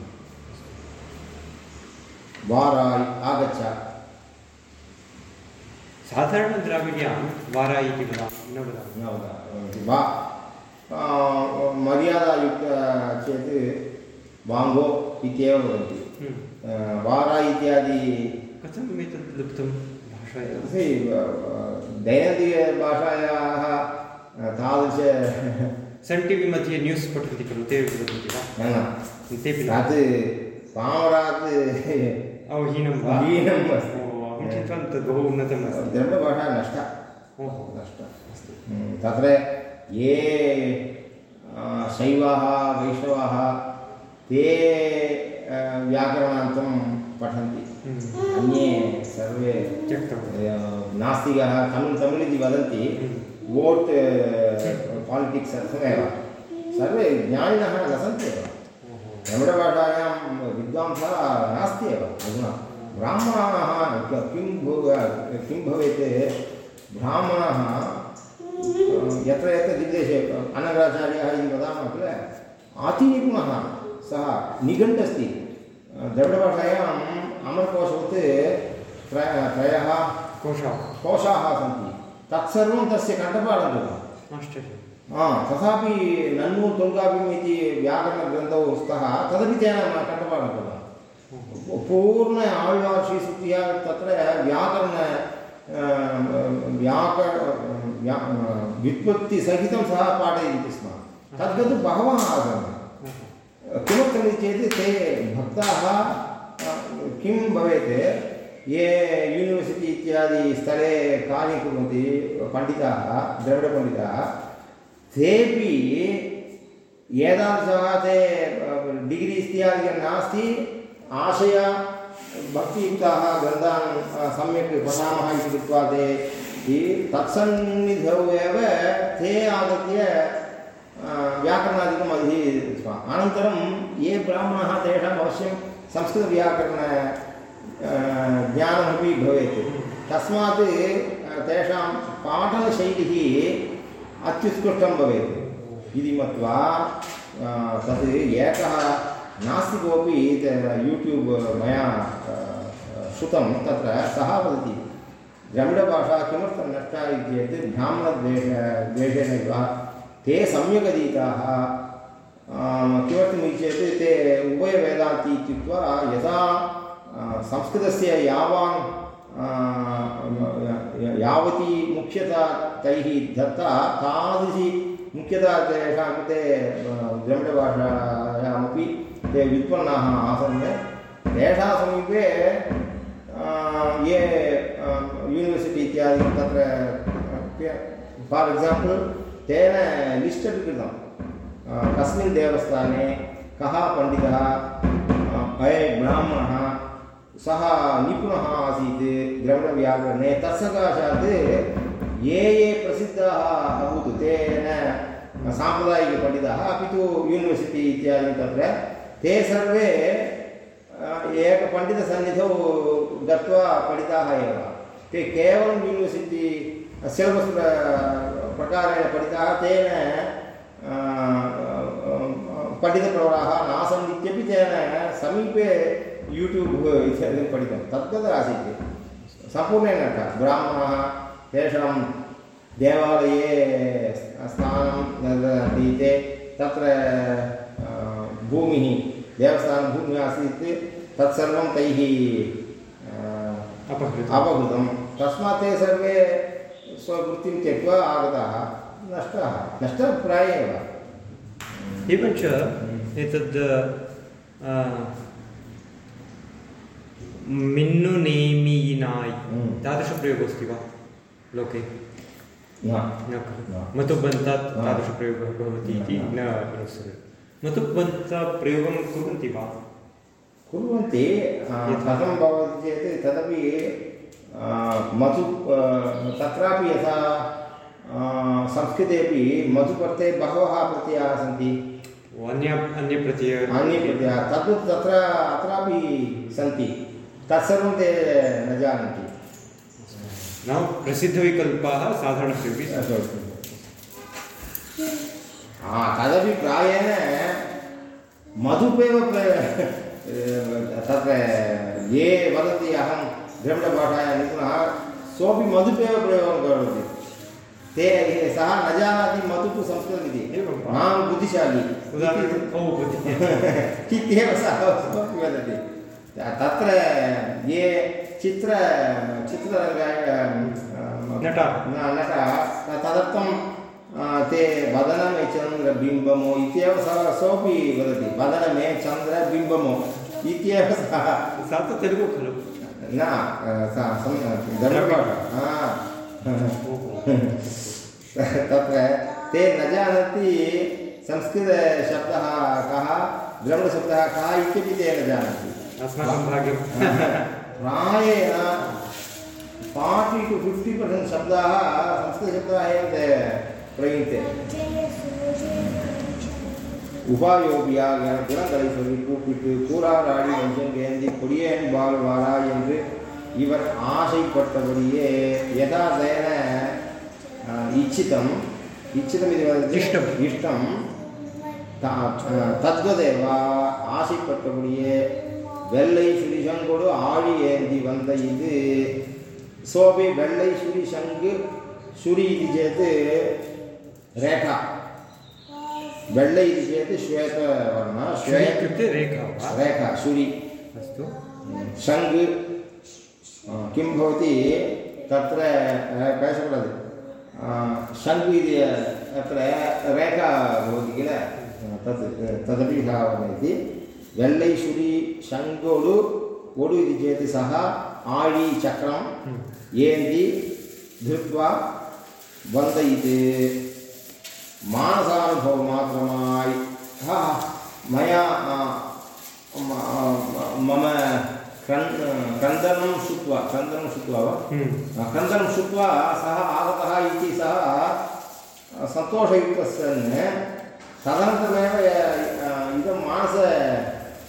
वाराय् आगच्छ। साधारणद्राविड्यां वारा इति वदामि न वदामि न वदामि वा मर्यादायुक्त चेत् वाङ्गो इत्येव हम्म। वारा इत्यादि कथम् एतत् लुप्तं भाषायां? दैनन्दिनभाषायाः तादृश सन् टी वी मध्ये न्यूस् पठन्ति खलु ते वदन्ति वा तेपि तत् पामरात् ओ हीनं वा हीनम् अस्ति। अहं चिन्तितवान् तद् बहु उन्नतम् अस्ति द्रविडभाषा नष्टा ओहो नष्टा अस्तु तत्र ये शैवाः वैष्णवाः ते व्याकरणान्तं पठन्ति। अन्ये सर्वे नास्तिकाः तमिळ् तमिळ् इति वदन्ति वोट् पालिटिक्स् अर्थमेव सर्वे ज्ञानिनः न सन्ति एव। कन्नडभाषायां विद्वांसः नास्ति एव। अधुना ब्राह्मणाः क- भव किं भवेत्? ब्राह्मणाः अ, यत्र यत्र दिग्देशे अन्नगराचार्यः इति वदामः किल? अतिनिपुणः सः निघण्ट् अस्ति द्रविडभाषायाम् अमरकोशवत् त्रय त्रयः कोशाः। कोशाः सन्ति। तत्सर्वं तस्य कण्ठपाठं तथापि नन्नूर् तोल्काव्यम् इति व्याकरणग्रन्थौ स्तः तदपि तेन कण्ठपाठं कृतम् पूर्ण आழ்वार् श्रीसूक्तिः तत्र व्याकरण अ, व्याकर व्या व्युत्पत्तिसहितं सः पाठयन्ति स्म। तद्वत् बहवः आसन् किमर्थमिति चेत् ते भक्ताः किं भवेत् ये यूनिवर्सिटि इत्यादि स्थले कार्यं कुर्वन्ति पण्डिताः द्रविडपण्डिताः तेपि एतादृशः ते डिग्री इत्यादिकं नास्ति। आशय, भक्तियुक्ताः ग्रन्थान् सम्यक् पठामः इति कृत्वा ते तत्सन्निधौ एव ते आगत्य व्याकरणादिकम् अधीयते स्म अनन्तरं ये ब्राह्मणाः तेषाम् अवश्यं संस्कृतव्याकरण ज्ञानमपि भवेत्। तस्मात् तेषां पाठनशैलिः अत्युत्कृष्टं भवेत्। इति मत्वा तद् एकः नास्ति कोऽपि त- यूट्यूब् मया श्रुतं तत्र सः वदति द्रविडभाषा किमर्थं नष्टा इति चेत् ब्राह्मणद्वेष ते सम्यक् आम्, किमर्थमिति चेत् ते उभयवेदान्ति इत्युक्त्वा यदा संस्कृतस्य यावान् यावती मुख्यता तैः दत्ता तादृशी मुख्यता तेषां कृते द्रविडभाषायामपि ते व्युत्पन्नाः आसन् तेषां समीपे ये यूनिवर्सिटि इत्यादि तत्र फार् एक्साम्पल् तेन लिस्ट् अपि कृतं कस्मिन् देवस्थाने कः पण्डितः अयं ब्राह्मणः सः निपुणः आसीत् द्रविडव्याकरणे तत्सकाशात् ये ये प्रसिद्धाः अभूत्, तेन साम्प्रदायिकपण्डिताः अपि तु यूनिवर्सिटि इत्यादि तत्र, ते सर्वे एकपण्डितसन्निधौ गत्वा पठिताः एव। ते केवलं यूनिवर्सिटि सिलबस् प्रकारेण पठिताः तेन पठितप्रवराः नासन् इत्यपि तेन समीपे यूट्यूब् इत्यादिकं पठितं तद्वत् आसीत् सम्पूर्णेन न ब्राह्मणाः तेषां देवालये स्थानं न ददति ते तत्र भूमिः देवस्थानभूमिः आसीत् तत्सर्वं तैः अ, अपहृतम् तस्मात् ते सर्वे स्ववृत्तिं त्यक्त्वा आगताः नष्टाः नष्टप्राय एव एवञ्च एतद् मिन्नु नेमीनाय्। तादृशप्रयोगः अस्ति वा लोके न। मतुबन्तात्। तादृशप्रयोगः भवति इति न। अनुसरति मतुबन्ताप्रयोगं कुर्वन्ति वा कुर्वन्ति कथं भवति चेत् तदपि मधु तत्रापि यथा अ, संस्कृतेपि मधुपर्ते बहवः प्रत्ययाः सन्ति अन्य अन्यप्रत्यय अन्ये प्रत्ययाः तद्वत् तत्र अत्रापि सन्ति तत्सर्वं ते न जानन्ति। नाम प्रसिद्धविकल्पाः सन्ति। हा तदपि प्रायेण मधुपेव तत्र ये वदति अहं द्रविडभाषायां निपुणः सोपि मधुपेव प्रयोगं करोति। ते सः न जानाति मधुः संस्कृतमिति? अहं बुद्धिशाली। इत्येव सः वदति। तत्र ये चित्र चित्ररङ्गाय नटाः। न- नटाः। तदर्थं अ, ते वदनमे चन्द्रबिम्बमो इत्येव सः सोपि वदति। वदनमे चन्द्रबिम्बमो इत्येव सः। सा तु तेलुगु खलु। न अ. तत्र ते न जानन्ति संस्कृतशब्दः कः द्रविडशब्दः कः इत्यपि ते न जानन्ति। अस्माकं भाग्यं प्रायेण फार्टि टु फिफ्टि पर्सेण्ट् शब्दाः संस्कृतशब्दाः एव ते प्रयुङ्क्ते। உபாயோபியா என குணங்களை சொல்லி கூப்பிட்டு கூறாராடி கொஞ்சம் வேந்தி கொடியேன் வாழ்வாரா என்று இவர் ஆசைப்பட்டபடியே யதாதேன இச்சிதம் இச்சிதம் இது இஷ்டம். இஷ்டம். தத்வதேவா ஆசைப்பட்டபடியே வெள்ளை சுரிசங்கொடு ஆழி ஏந்தி வந்த இது சோபி வெள்ளை சுரிசங்கு சுரி இது சேத் ரேகா வெள்ளை इति चेत् श्वेतवर्ण श्वे श्वेत इत्युक्ते रेखा वा रेखा शुरि अस्तु शङ्ग् अ, किं भवति तत्र अ, पेशपडद् शङ्ग् इति अत्र रेखा भवति किल अ, तत् तदपि सः वदति वेल्लै शुरि शङ्गोडु ओडु इति चेत् सः आळि चक्रं ஏந்தி धृत्वा वन्दयित् मानसानुभवमात्रमाय् हा मया आ, म- आ, मम क्रन् क्रन्दनं श्रुत्वा क्रन्दनं श्रुत्वा वा हम्म। क्रन्दनं श्रुत्वा सः आगतः इति सः सन्तोषयुक्तः सन् तदनन्तरमेव अ, इदं मानस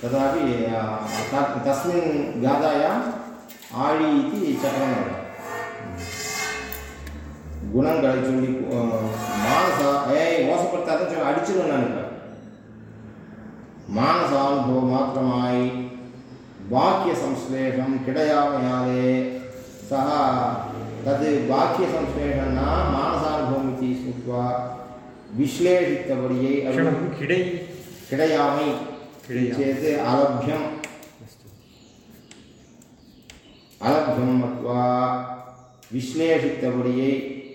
तथापि तस्मिन् गाथायाम् आळि इति चक्रमेव குணங்களை சொல்லி மானச ஏய் மோசப்படுத்தாத சொல்லி அடிச்சிடும் நினைப்பேன் மானசானுபவம் மாத்திரமாய் वाक्यसंश्लेषं क्रीडयामयाले सः तद् वाक्यसंश्लेषं न मानसानुभवम् इति श्रुत्वा विश्लेषितवर्ये क्षणं क्रीडै क्रीडयामि चेत् अलभ्यम् अलभ्यं मत्वा विश्लेषितवर्ये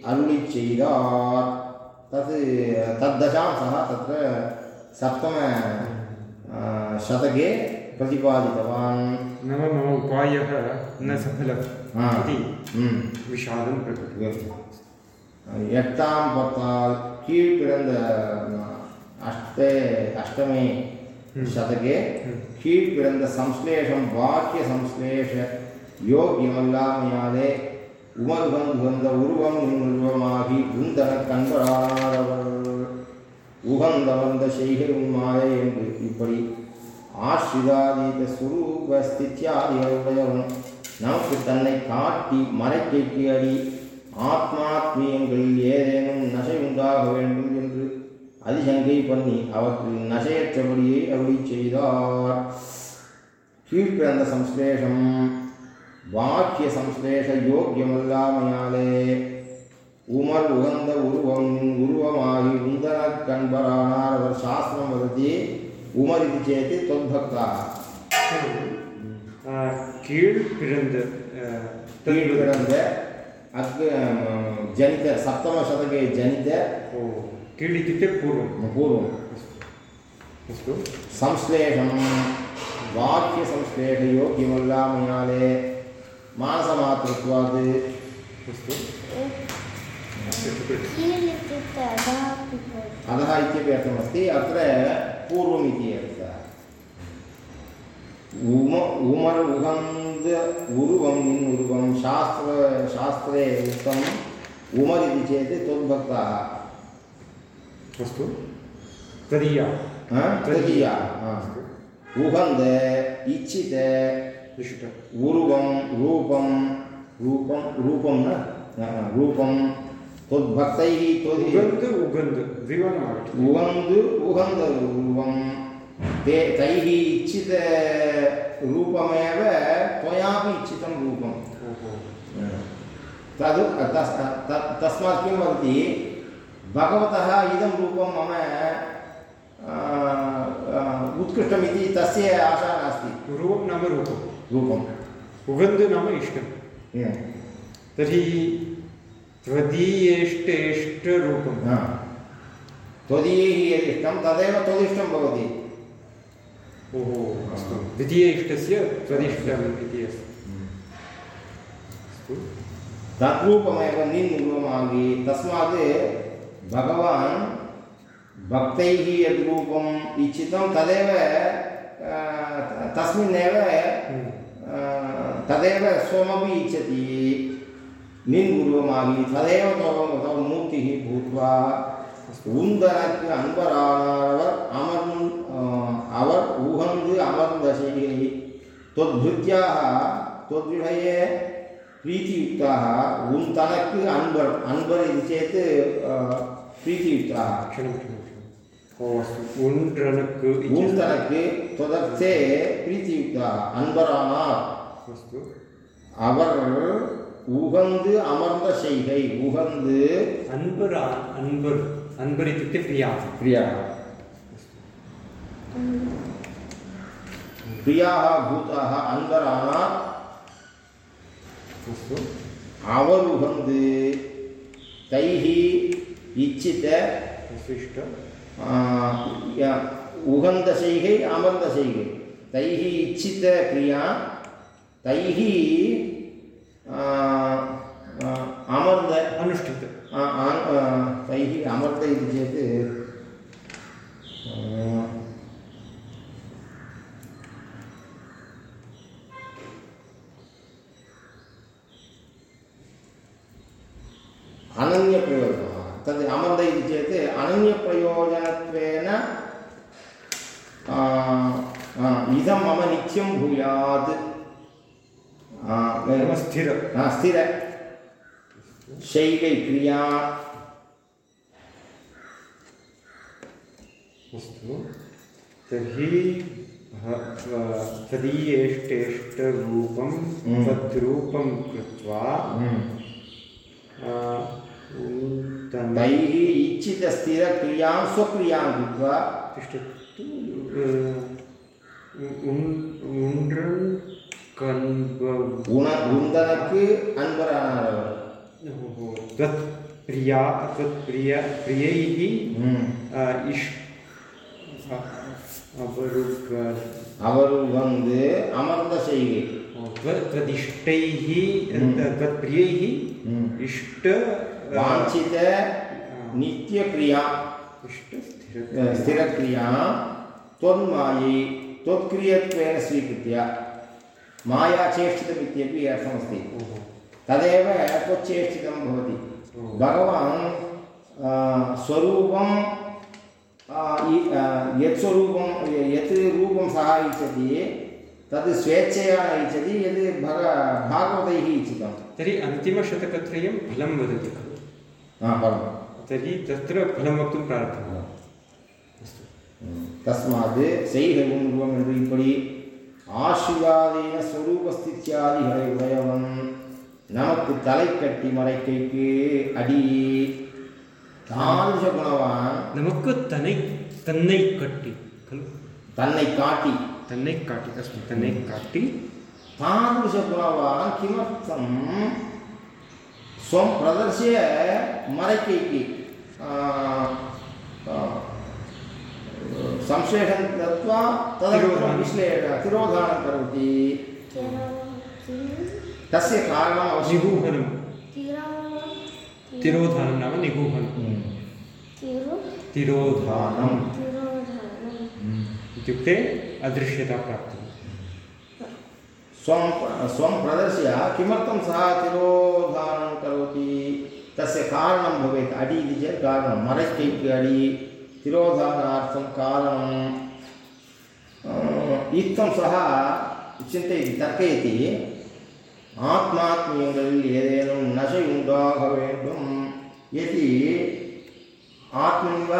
अरुळि चेदात् तत् तद्दशां सः तत्र सप्तम शतके प्रतिपादितवान् नाम मम उपायः न सफलः इति विषादं प्रकटयति எட்டாம் பத்தால் கீழ்பிறந்த அஷ்டே அஷ்டமே शतके கீழ்பிறந்த சம்ஸ்லேஷம் வாக்கிய சம்ஸ்லேஷ யோகியமல்லாமையாலே உமர்வன் உகந்த உருவம் உருவமாகி உந்தன கண்பரானவர் உகந்த வந்த செய்கை உண்மாயே என்று இப்படி ஆசிரிதாதீத சுரூப ஸ்தித்யாதிகளுடையவன் நமக்கு தன்னை காட்டி மறைக்கைக்கு அடி ஆத்மாத்மீயங்களில் ஏதேனும் நசை உண்டாக வேண்டும் என்று அதிசங்கை பண்ணி அவற்றில் நசையற்றபடியே அருளி செய்தார் கீழ்பிறந்த சம்ஸ்லேஷம் வாக்கிய சம்ஸ்லேஷ யோக்கியமல்லாமையாலே உமர் உகந்த உருவம் உருவமாகி உந்தன கண்பரானார் அவர் சாஸ்திரம் வதத்தி உமர் இது சேத்து தொல்பக்தா கீழ் பிறந்த கீழ் பிறந்த அக்கு ஜனித சப்தம சதகே ஜனித ஓ कीड् इत्युक्ते पूर्वं पूर्वम् अस्तु संश्लेषं वाक्यसंश्लेषयोग्यमल्लामयाले मानसमातृत्वात् अस्तु अधः इत्यपि अर्थमस्ति अत्र पूर्वम् इति अर्थः उम उमर् उगन्द उरुवम् इन् उरुवं शास्त्र शास्त्रे उक्तम् उमर् इति चेत् त्वद्भक्ताः अस्तु तदीया तृतीया उगन्द इच्छित। उरुवं रूपं रूपं रूपं न? न, रूपं। त्वद्भक्तैः त्वदि। द्विवर्णम् उगन्द उगन्द रूपं। ते तैः इच्छितरूपमेव त्वयापि इच्छितं रूपं। तद् तस् तस्मात् किं वदति? भगवतः इदं रूपं मम उत्कृष्टमिति तस्य आशा नास्ति। पूर्वं नाम रूपं। रूपं। उगन्द नाम इष्टं। तर्हि त्वदीयेष्टेष्टरूपं हा। त्वदीयैः यदिष्टं तदेव त्वदिष्टं भवति। ओहो अस्तु। द्वितीय इष्टस्य त्वदिष्टम् इति अस्ति। अस्तु तद्रूपमेव निन्रूपमागि तस्मात् भगवान् भक्तैः यद्रूपम् इच्छितं तदव तस्मिन्नेव तदेव स्वमपि इच्छति। निन्गुरुमागि तदेव मूर्ति भूत मूर्तिः भूत्वा उन्दनक् अन्वरावर् अमर् अवर् ऊहन्द् अमर्दशैः त्वद्भृत्याः त्वद्विषये प्रीतियुक्ताः चेत பிரீத்தியுக்தா க்ஷணம் க்ஷணம் க்ஷணம் ஓ அஸ்து உன்றனக்கு உன்றனக்கு தொதர்த்தே பிரீத்தியுக்தா அன்பரானார் அஸ்து அவர் உகந்து அமர்ந்த செய்கை உகந்து அன்பர் அன்பர் அன்பர் இத்துக்கு பிரியா பிரியா பிரியாக பூதாக அன்பரானார் அவர் உகந்து தைஹி इच्छित विशिष्ट। उगन्तसैः आमन्तसैः इच्छित क्रिया तैः आमंद अनुष्ठित। तैः आमर्द चेत वदति चेत् अनन्यप्रयोजनत्वेन इदं मम नित्यं भूयात् स्थिर स्थिर शैकक्रिया अस्तु तर्हि तदीयेष्टेष्टरूपं तद्रूपं कृत्वा तैः इच्छितस्थिरक्रियां स्वक्रियां कृत्वा तिष्ठतु உன்- உன்றன் கண்ப உண உந்தனக்கு அன்பரானவர் तत् प्रिया तत् प्रिय प्रियैः ம். अ, इष् अ- अवरुग அவர் வந்து அமர்ந்த செய்கை त्व- त्वदिष्टैः हम्म। त- तत् वाञ्छित नित्यक्रिया स्थिरक्रिया त्वन्मायि त्वत्क्रियत्वेन स्वीकृत्य। माया चेष्टितमित्यपि अर्थमस्ति तदेव त्वच्चेष्टितं भवति। भगवान् स्वरूपं यत् स्वरूपं यत् रूपं सः इच्छति तद् स्वेच्छया इच्छति यद् भग भागवतैः इच्छितं। तर्हि अन्तिमशतकत्रयं फलं वदति तर्हि तत्र फलं वक्तुं प्रारब्धं अस्तु தஸ்மாத் செய்க உருவம் என்று இப்படி ஆசிர்வாதீன ஸ்வரூபஸ்தித்யாதிகளை உடையவன் நமக்கு தலை கட்டி மறைக்கைக்கு அடி தாதிருஷ குணவான் நமக்கு தன்னை தன்னை கட்டி खलु தன்னை காட்டி तन्नै काटि अस्मि तन्नै काटि तादृश गुणवान् किमर्थं स्वं प्रदर्श्य मरकैकि संश्लेषं दत्वा तदनन्तरं तिरोधानं। विश्लेष तिरोधानं करोति तस्य कारणम् अवश्यं निगूहनं तिरोधानं तिरोधानं नाम निगूहनं तिरु तिरोधानं तिरोधानं इत्युक्ते अदृश्यता प्राप्तिः स्वं स्वं प्रदर्श्य किमर्थं सः तिरोधानं करोति तस्य कारणं भवेत् अडि इति चेत् कारणं मरैकैक्य अडि तिरोधानार्थं कारणं अ, इत्थं सः चिन्तयति तर्कयति ஆத்மாத்மியங்களில் ஏதேனும் நசை உண்டாக வேண்டும் यदि आत्मैव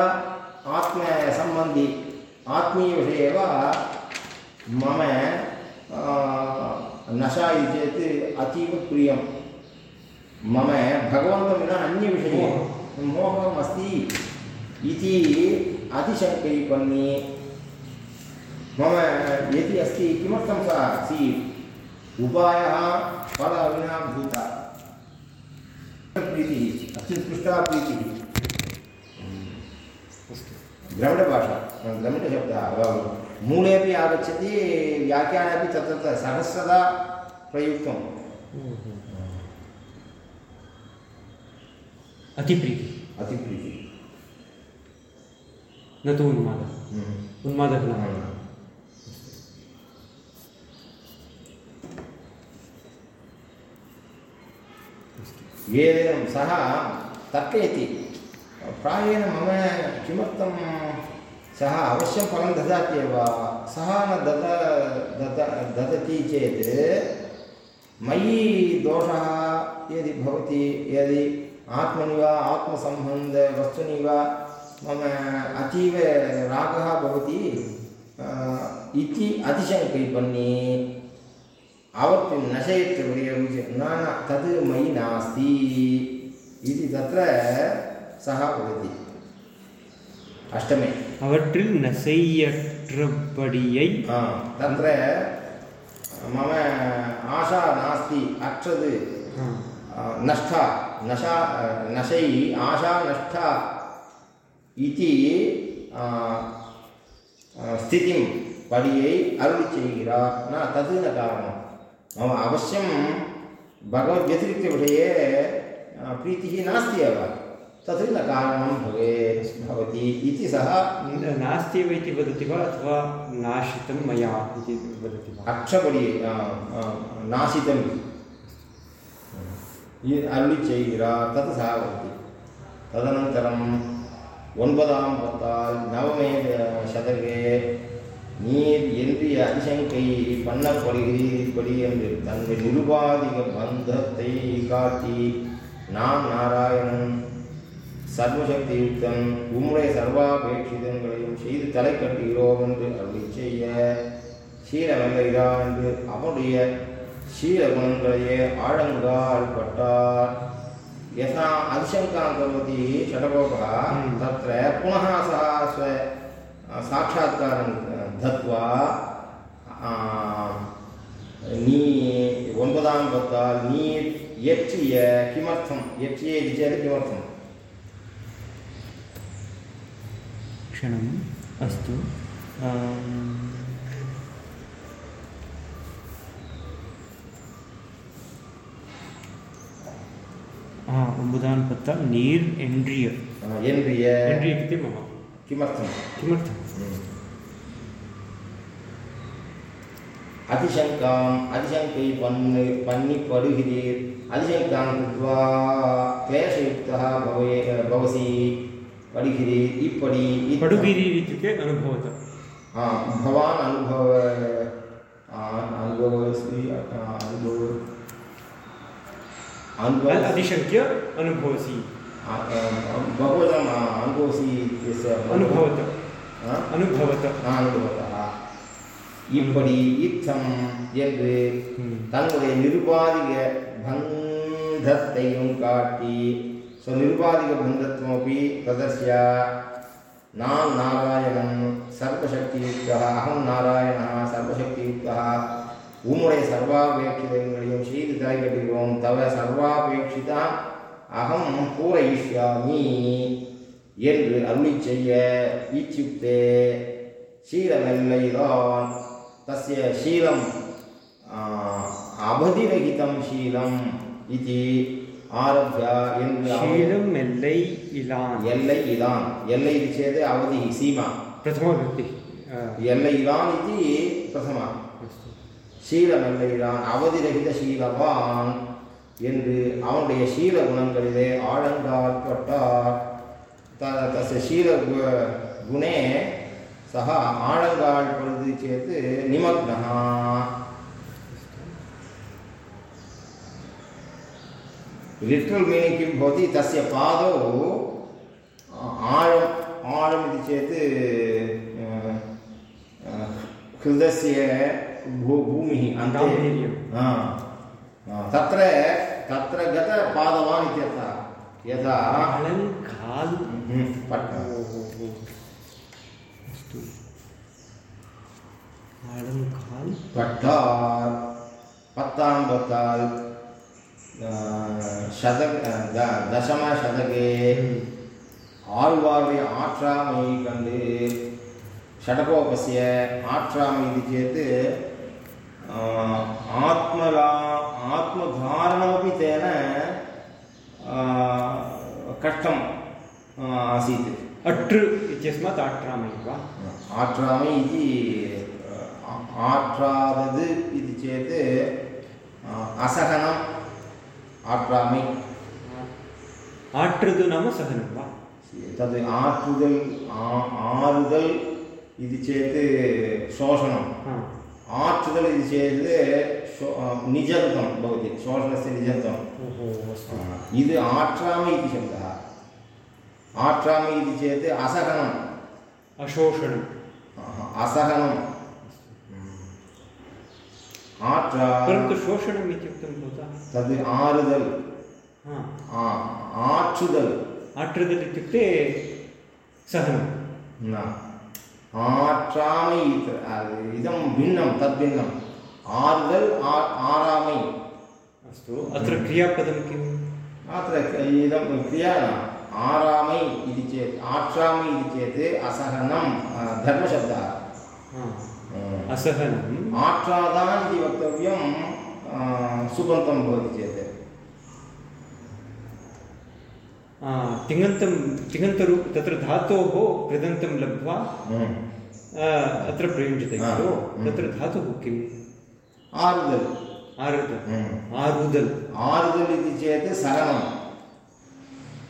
आत्मसम्बन्धि आत्मीयविषये एव मम आ, नशा इति चेत् अतीव प्रियं मम भगवन्तं विना अन्यविषये मोहम् अस्ति इति अतिशङ्कैपन्नी मम यदि अस्ति किमर्थं सा सि उपायः फल विना भूता। प्रीतिः अत्युत्कृष्टा प्रीतिः। द्रविडभाषा द्रविडशब्दः मूलेपि आगच्छति व्याख्याने अपि तत्र सहस्रदा प्रयुक्तम् अतिप्रीतिः अतिप्रीतिः न तु उन्मादः उन्मादः न येन सः तर्कयति प्रायेण मम किमर्थं सः अवश्यं फलं ददात्येव सः न दद दद ददति चेत् मयि दोषः यदि भवति, यदि आत्मनि वा आत्मसम्बन्धवस्तुनि वा मम अतीव रागः भवति इति अतिशङ्कैपन्नी आवत्ति नशयित्वपर्यं न न, तद् मयि नास्ति। इति तत्र सः वदति। अष्टमे அவற்றில் நசையற்றபடியை आ, तत्र मम आशा नास्ति अक्षद् ஆ, आ, नष्टा नशा आ, नशै आशा नष्टा इति आ, आ, स्थितिं படியை அருளி செய்கிறார் न तद् न कारणं मम अवश्यं भगवद्व्यतिरिक्तविषये आ, प्रीतिः नास्ति एव तथै न कारणं भवेत् भवति इति सः नास्ति एव इति वदति वा अथवा नाशितं मया इति वदति वा? अक्षपरि नाशितम् அருளிச்செய்கிறா தத் சா வதி ததனந்தரம் ஒன்பதாம் பத்தால் நவமே சதகே நீர் எந்திய அதிசங்கை பண்ணப்படுகிறீர்படி என்று தன்னுடைய நிருபாதிக பந்தத்தை காட்டி நான் நாராயணன் சர்வசக்தி யுக்தன் உம்முடைய சர்வாபேட்சிதங்களையும் செய்து தலை கட்டுகிறோம் என்று அருளி செய்ய சீரமல்லைதான் என்று அவனுடைய சீர குணங்களையே ஆழங்கால் பட்டார். யசா அதிசங்காம் கரோதி ஷடகோபா தத்திர புனः சா ஸ்வ சாட்சாத்காரம் தத்வா நீ ஒன்பதாம் பத்தால் நீர் இயற்றிய கிமர்த்தம் இயற்றிய இது கிமர்த்தம். क्षणम् अस्तु आम्, हा उम्बुदान् पत्ता नीर् एण्ड्रिय என்றிய एण्ड्रिय इति मम किमर्थम् किमर्थं அதிசங்காம் அதிசங்கை பண்ணு பண்ணி படுகிறீர் அதிசங்காம் கிருத்வா क्लेशयुक्तः भवे भवसि पडिगिरीर् இப்படி இத்தம். पडुगिरिः इत्युक्ते अनुभवत आ, भवान् अनुभव आ, अनुभवस्ति आ, अनुभव अनुभव अधिशङ्क्य अनुभवसि आ, आ, बहुविधम् आ, अनुभवसि इत्यस्य अनुभवत आ? अनुभवत அனுபவத்தா இப்படி யுத்தம் என்று ம். தன்னுடைய நிருபாதிக பந்தத்தையும் காட்டி ஸோ நிருபாதிகபந்தத்வமப்பி ததஸ்ய நான் நாராயணம் சர்வசக்தியுக்தா அகம் நாராயணா சர்வசக்தியுக்தா உம்முடைய சர்வாபேட்சித எங்களையும் செய்து தலைக்கட்டுகிறோம் தவ சர்வாபேட்சிதா அகம் பூரையிஷ்யாமி என்று அருளி செய்ய ஈச்சுக்தே சீலமெல்லைதான் தஸ்ய சீலம் அபதிரகிதம் சீலம் இது. ஆரவ்யா என்று ஷீலும் எல்லை இலான். எல்லை இலான். எல்லை சேத அவதி சீமா. பிரதம விருத்தி. எல்லை இலான் இது பிரதமா. ஷீலம் எல்லை இலான் அவதி ரகித ஷீலவான் என்று அவனுடைய ஷீல குணங்களிலே ஆழங்காற்பட்டார் த தச ஷீல குணே சக ஆழங்கால் பொழுது சேத்து நிமக்னஹா. लिट्रल् मीनिङ्ग् किं भवति? तस्य पादौ आळम् आळम् इति चेत् हृदयस्य भू भूमिः अन्ते। तत्र तत्र गतपादवान् इत्यर्थः। यथा अलङ्काल् हम्म, पट् अस्तु अलङ्काल् பட்டார் பத்தாம் பத்தால் சத த- தசம சதகே ஆழ்வாருடைய ஆற்றாமையை கண்டு षडकोपस्य आट्रामि इति चेत् आ, आत्मला आत्मधारणमपि तेन आ, कष्टम् आ, आसीत् अट्र् इत्यस्मात् आट्रामि वा आट्रामि इति आ, ஆற்றாமை ஆற்றுது நாம சகனம் வா तद् आर्तुदल् आरुदल् इति चेत् शोषणम्। आर्तुदल् इति चेत् निजन्तं भवति शोषणस्य निजन्तम् इद् आट्रामि इति शब्दः। आट्रामि इति चेत् असहनम्। अशोषणम्। असहनम्। ஆற்றார் பரந்து சோஷணம் இத்தியுக்தம் போதா தது ஆறுதல் ஆற்றுதல் ஆற்றுதல் இத்தியுக்ते சகனம் न। ஆற்றாமை இதம் भिन्नं तद्भिन्नम् आर्दल् आरामै। अस्तु अत्र क्रियापदं किम्? अत्र इदं क्रिया आरामै इति चेत् आर्षामि इति चेत् असहनं धर्मशब्दः। हाँ। हाँ। असहनम् आट्रादान् इति वक्तव्यं सुबन्तं भवति चेत्। तिङन्तं तिङन्तरूप तत्र धातोः कृदन्तं लब्ध्वा हम्म। अत्र प्रयुञ्जते खलु हम्म। तत्र धातुः किम्? आरुदल्। आरुद हम्म। आरुदल्। आरुदल् इति चेत् सहनम्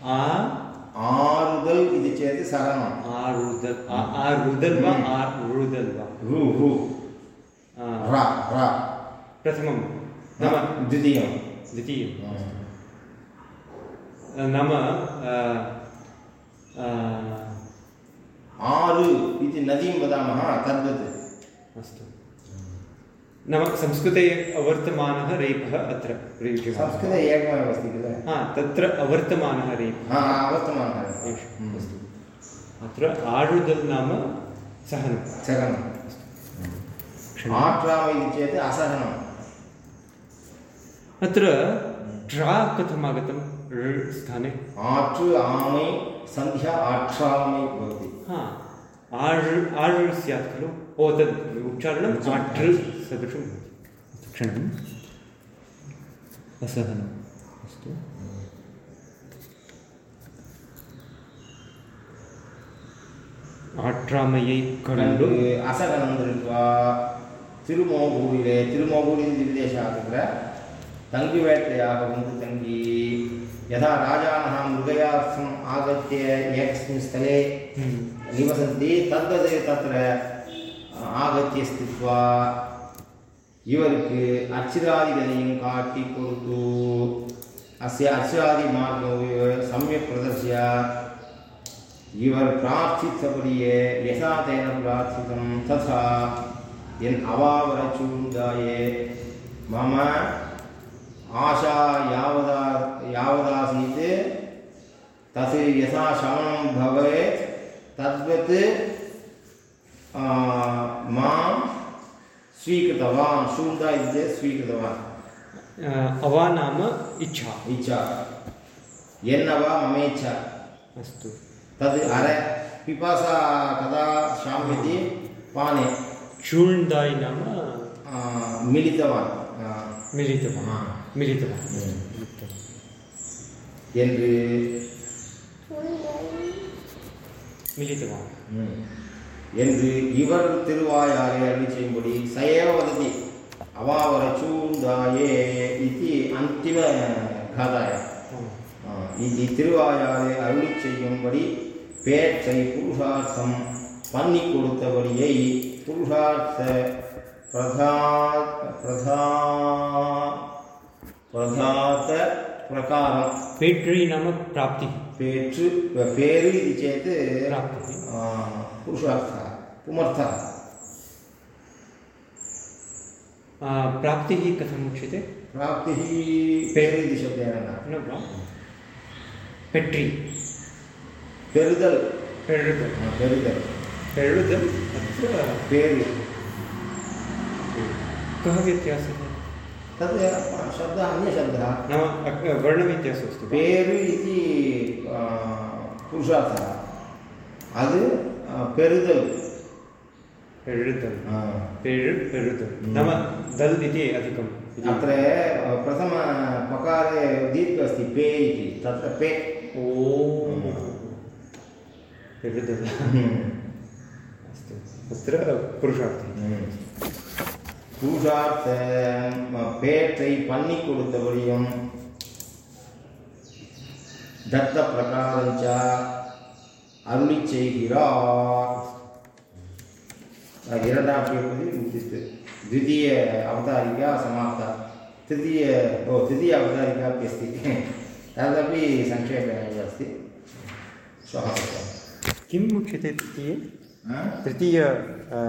आ? आरुदल् इति चेत् सहनम् आरुदल्। आरुदल् वा आरुदल् वा? रु रु। रा रा। प्रथमं नाम। द्वितीयं। द्वितीयं। नाम अ, अ, आरु इति नदीं वदामः तद्वत्। अस्तु। नाम संस्कृते अवर्तमानः रेफः अत्र प्रयुज्यमानः। संस्कृते एकमेव अस्ति किल? हा तत्र अवर्तमानः रेफः हा वर्तमानः अस्तु। अत्र आरुदल् नाम सहनं। सहनम् आट्राव इति चेत् असहनम्। अत्र ड्रा कथम् आगतं स्थाने। आट् आमि सन्ध्या आट्रामि भवति। हा आर् आर् स्यात् खलु। ओ तद् उच्चारणम् आट् सदृशं भवति। क्षणम्। असहनम्। अस्तु। आट्रामयै खण्डु असहनं धृत्वा तिरुमोगूरिले तिरुमोगूरि इति विदेशः तत्र तङ्गिवेट्टयाः वन्तु तङ्गी यथा राजानः मृगयार्थम् आगत्य एकस्मिन् स्थले निवसन्ति तद्वत् तत्र ஆகத்திய ஸ்தித்வா இவருக்கு அச்சிராதிகளையும் காட்டி கொடுத்து அஸ்ய அச்சிராதி மார்க்கம் சமயக் பிரதர்சிய இவர் பிரார்த்தித்தபடியே யசா தேன பிரார்த்திதம் ததா என் அவாவரச்சூண்டாயே மம ஆஷா யாவதா யாவதாசீத் तत् यथा शमनं भवेत् तद्वत् आ, मां स्वीकृतवान् शून्दा इति स्वीकृतवान् अवा नाम इच्छा इच्छा यन्नवा ममेच्छा अस्तु तद् अर पिपासा कदा शाम्यति पाने சூழ்ந்தாய் நாம மிலித்தவான் மிலித்தவான் மிலித்தவான் என்று மிலித்தவான் என்று இவர் திருவாயாரை அருளி செய்யும்படி சயேவ வததி அவாவர சூந்தாயே இது அந்திம காதாய இது திருவாயாரை அருளி செய்யும்படி பேச்சை புருஷார்த்தம் பண்ணி கொடுத்தபடியை पुरुषार्थ प्रधा प्रधा प्रधात प्रकार। पेट्री नाम प्राप्ति। पेट्र पेरि इति चेत् पुरुषार्थः पुमर्थः। प्राप्तिः कथम् उच्यते? प्राप्तिः पेरि इति शब्देन न। पेट्री। पेरिदल्। पेरिदल्। पेरिदल्। पेरुदल् अत्र पेरु कः व्यत्यासः तद् शब्दः अन्यशब्दः नाम वर्णव्यत्यासः अस्ति पेरु इति पुरुषार्थः आ, पेरुदल्। पेरुदल्। पेरु पेरुदल्। नाम दल् इति अधिकम्। अत्र प्रथमपकारे दीर्घ अस्ति। पे इति तत्र पे। ओ। पेरुदल्। अस्तु अत्र पुरुषार्थः பூஜார்த்த பேற்றை பண்ணி கொடுத்தபடியும் தத்த பிரகாரஞ்ச அருளி செய்கிறார் अ, இரண்டாம் கேள்வி முடிச்சிட்டு द्वितीय अवतारिका समाप्ता तृतीय ओ तृतीय अवतारिका अपि अस्ति तदपि संक्षेपेण एव अस्ति श्वः पश्यामः किम् उच्यते तृतीये हा? तृतीय अ,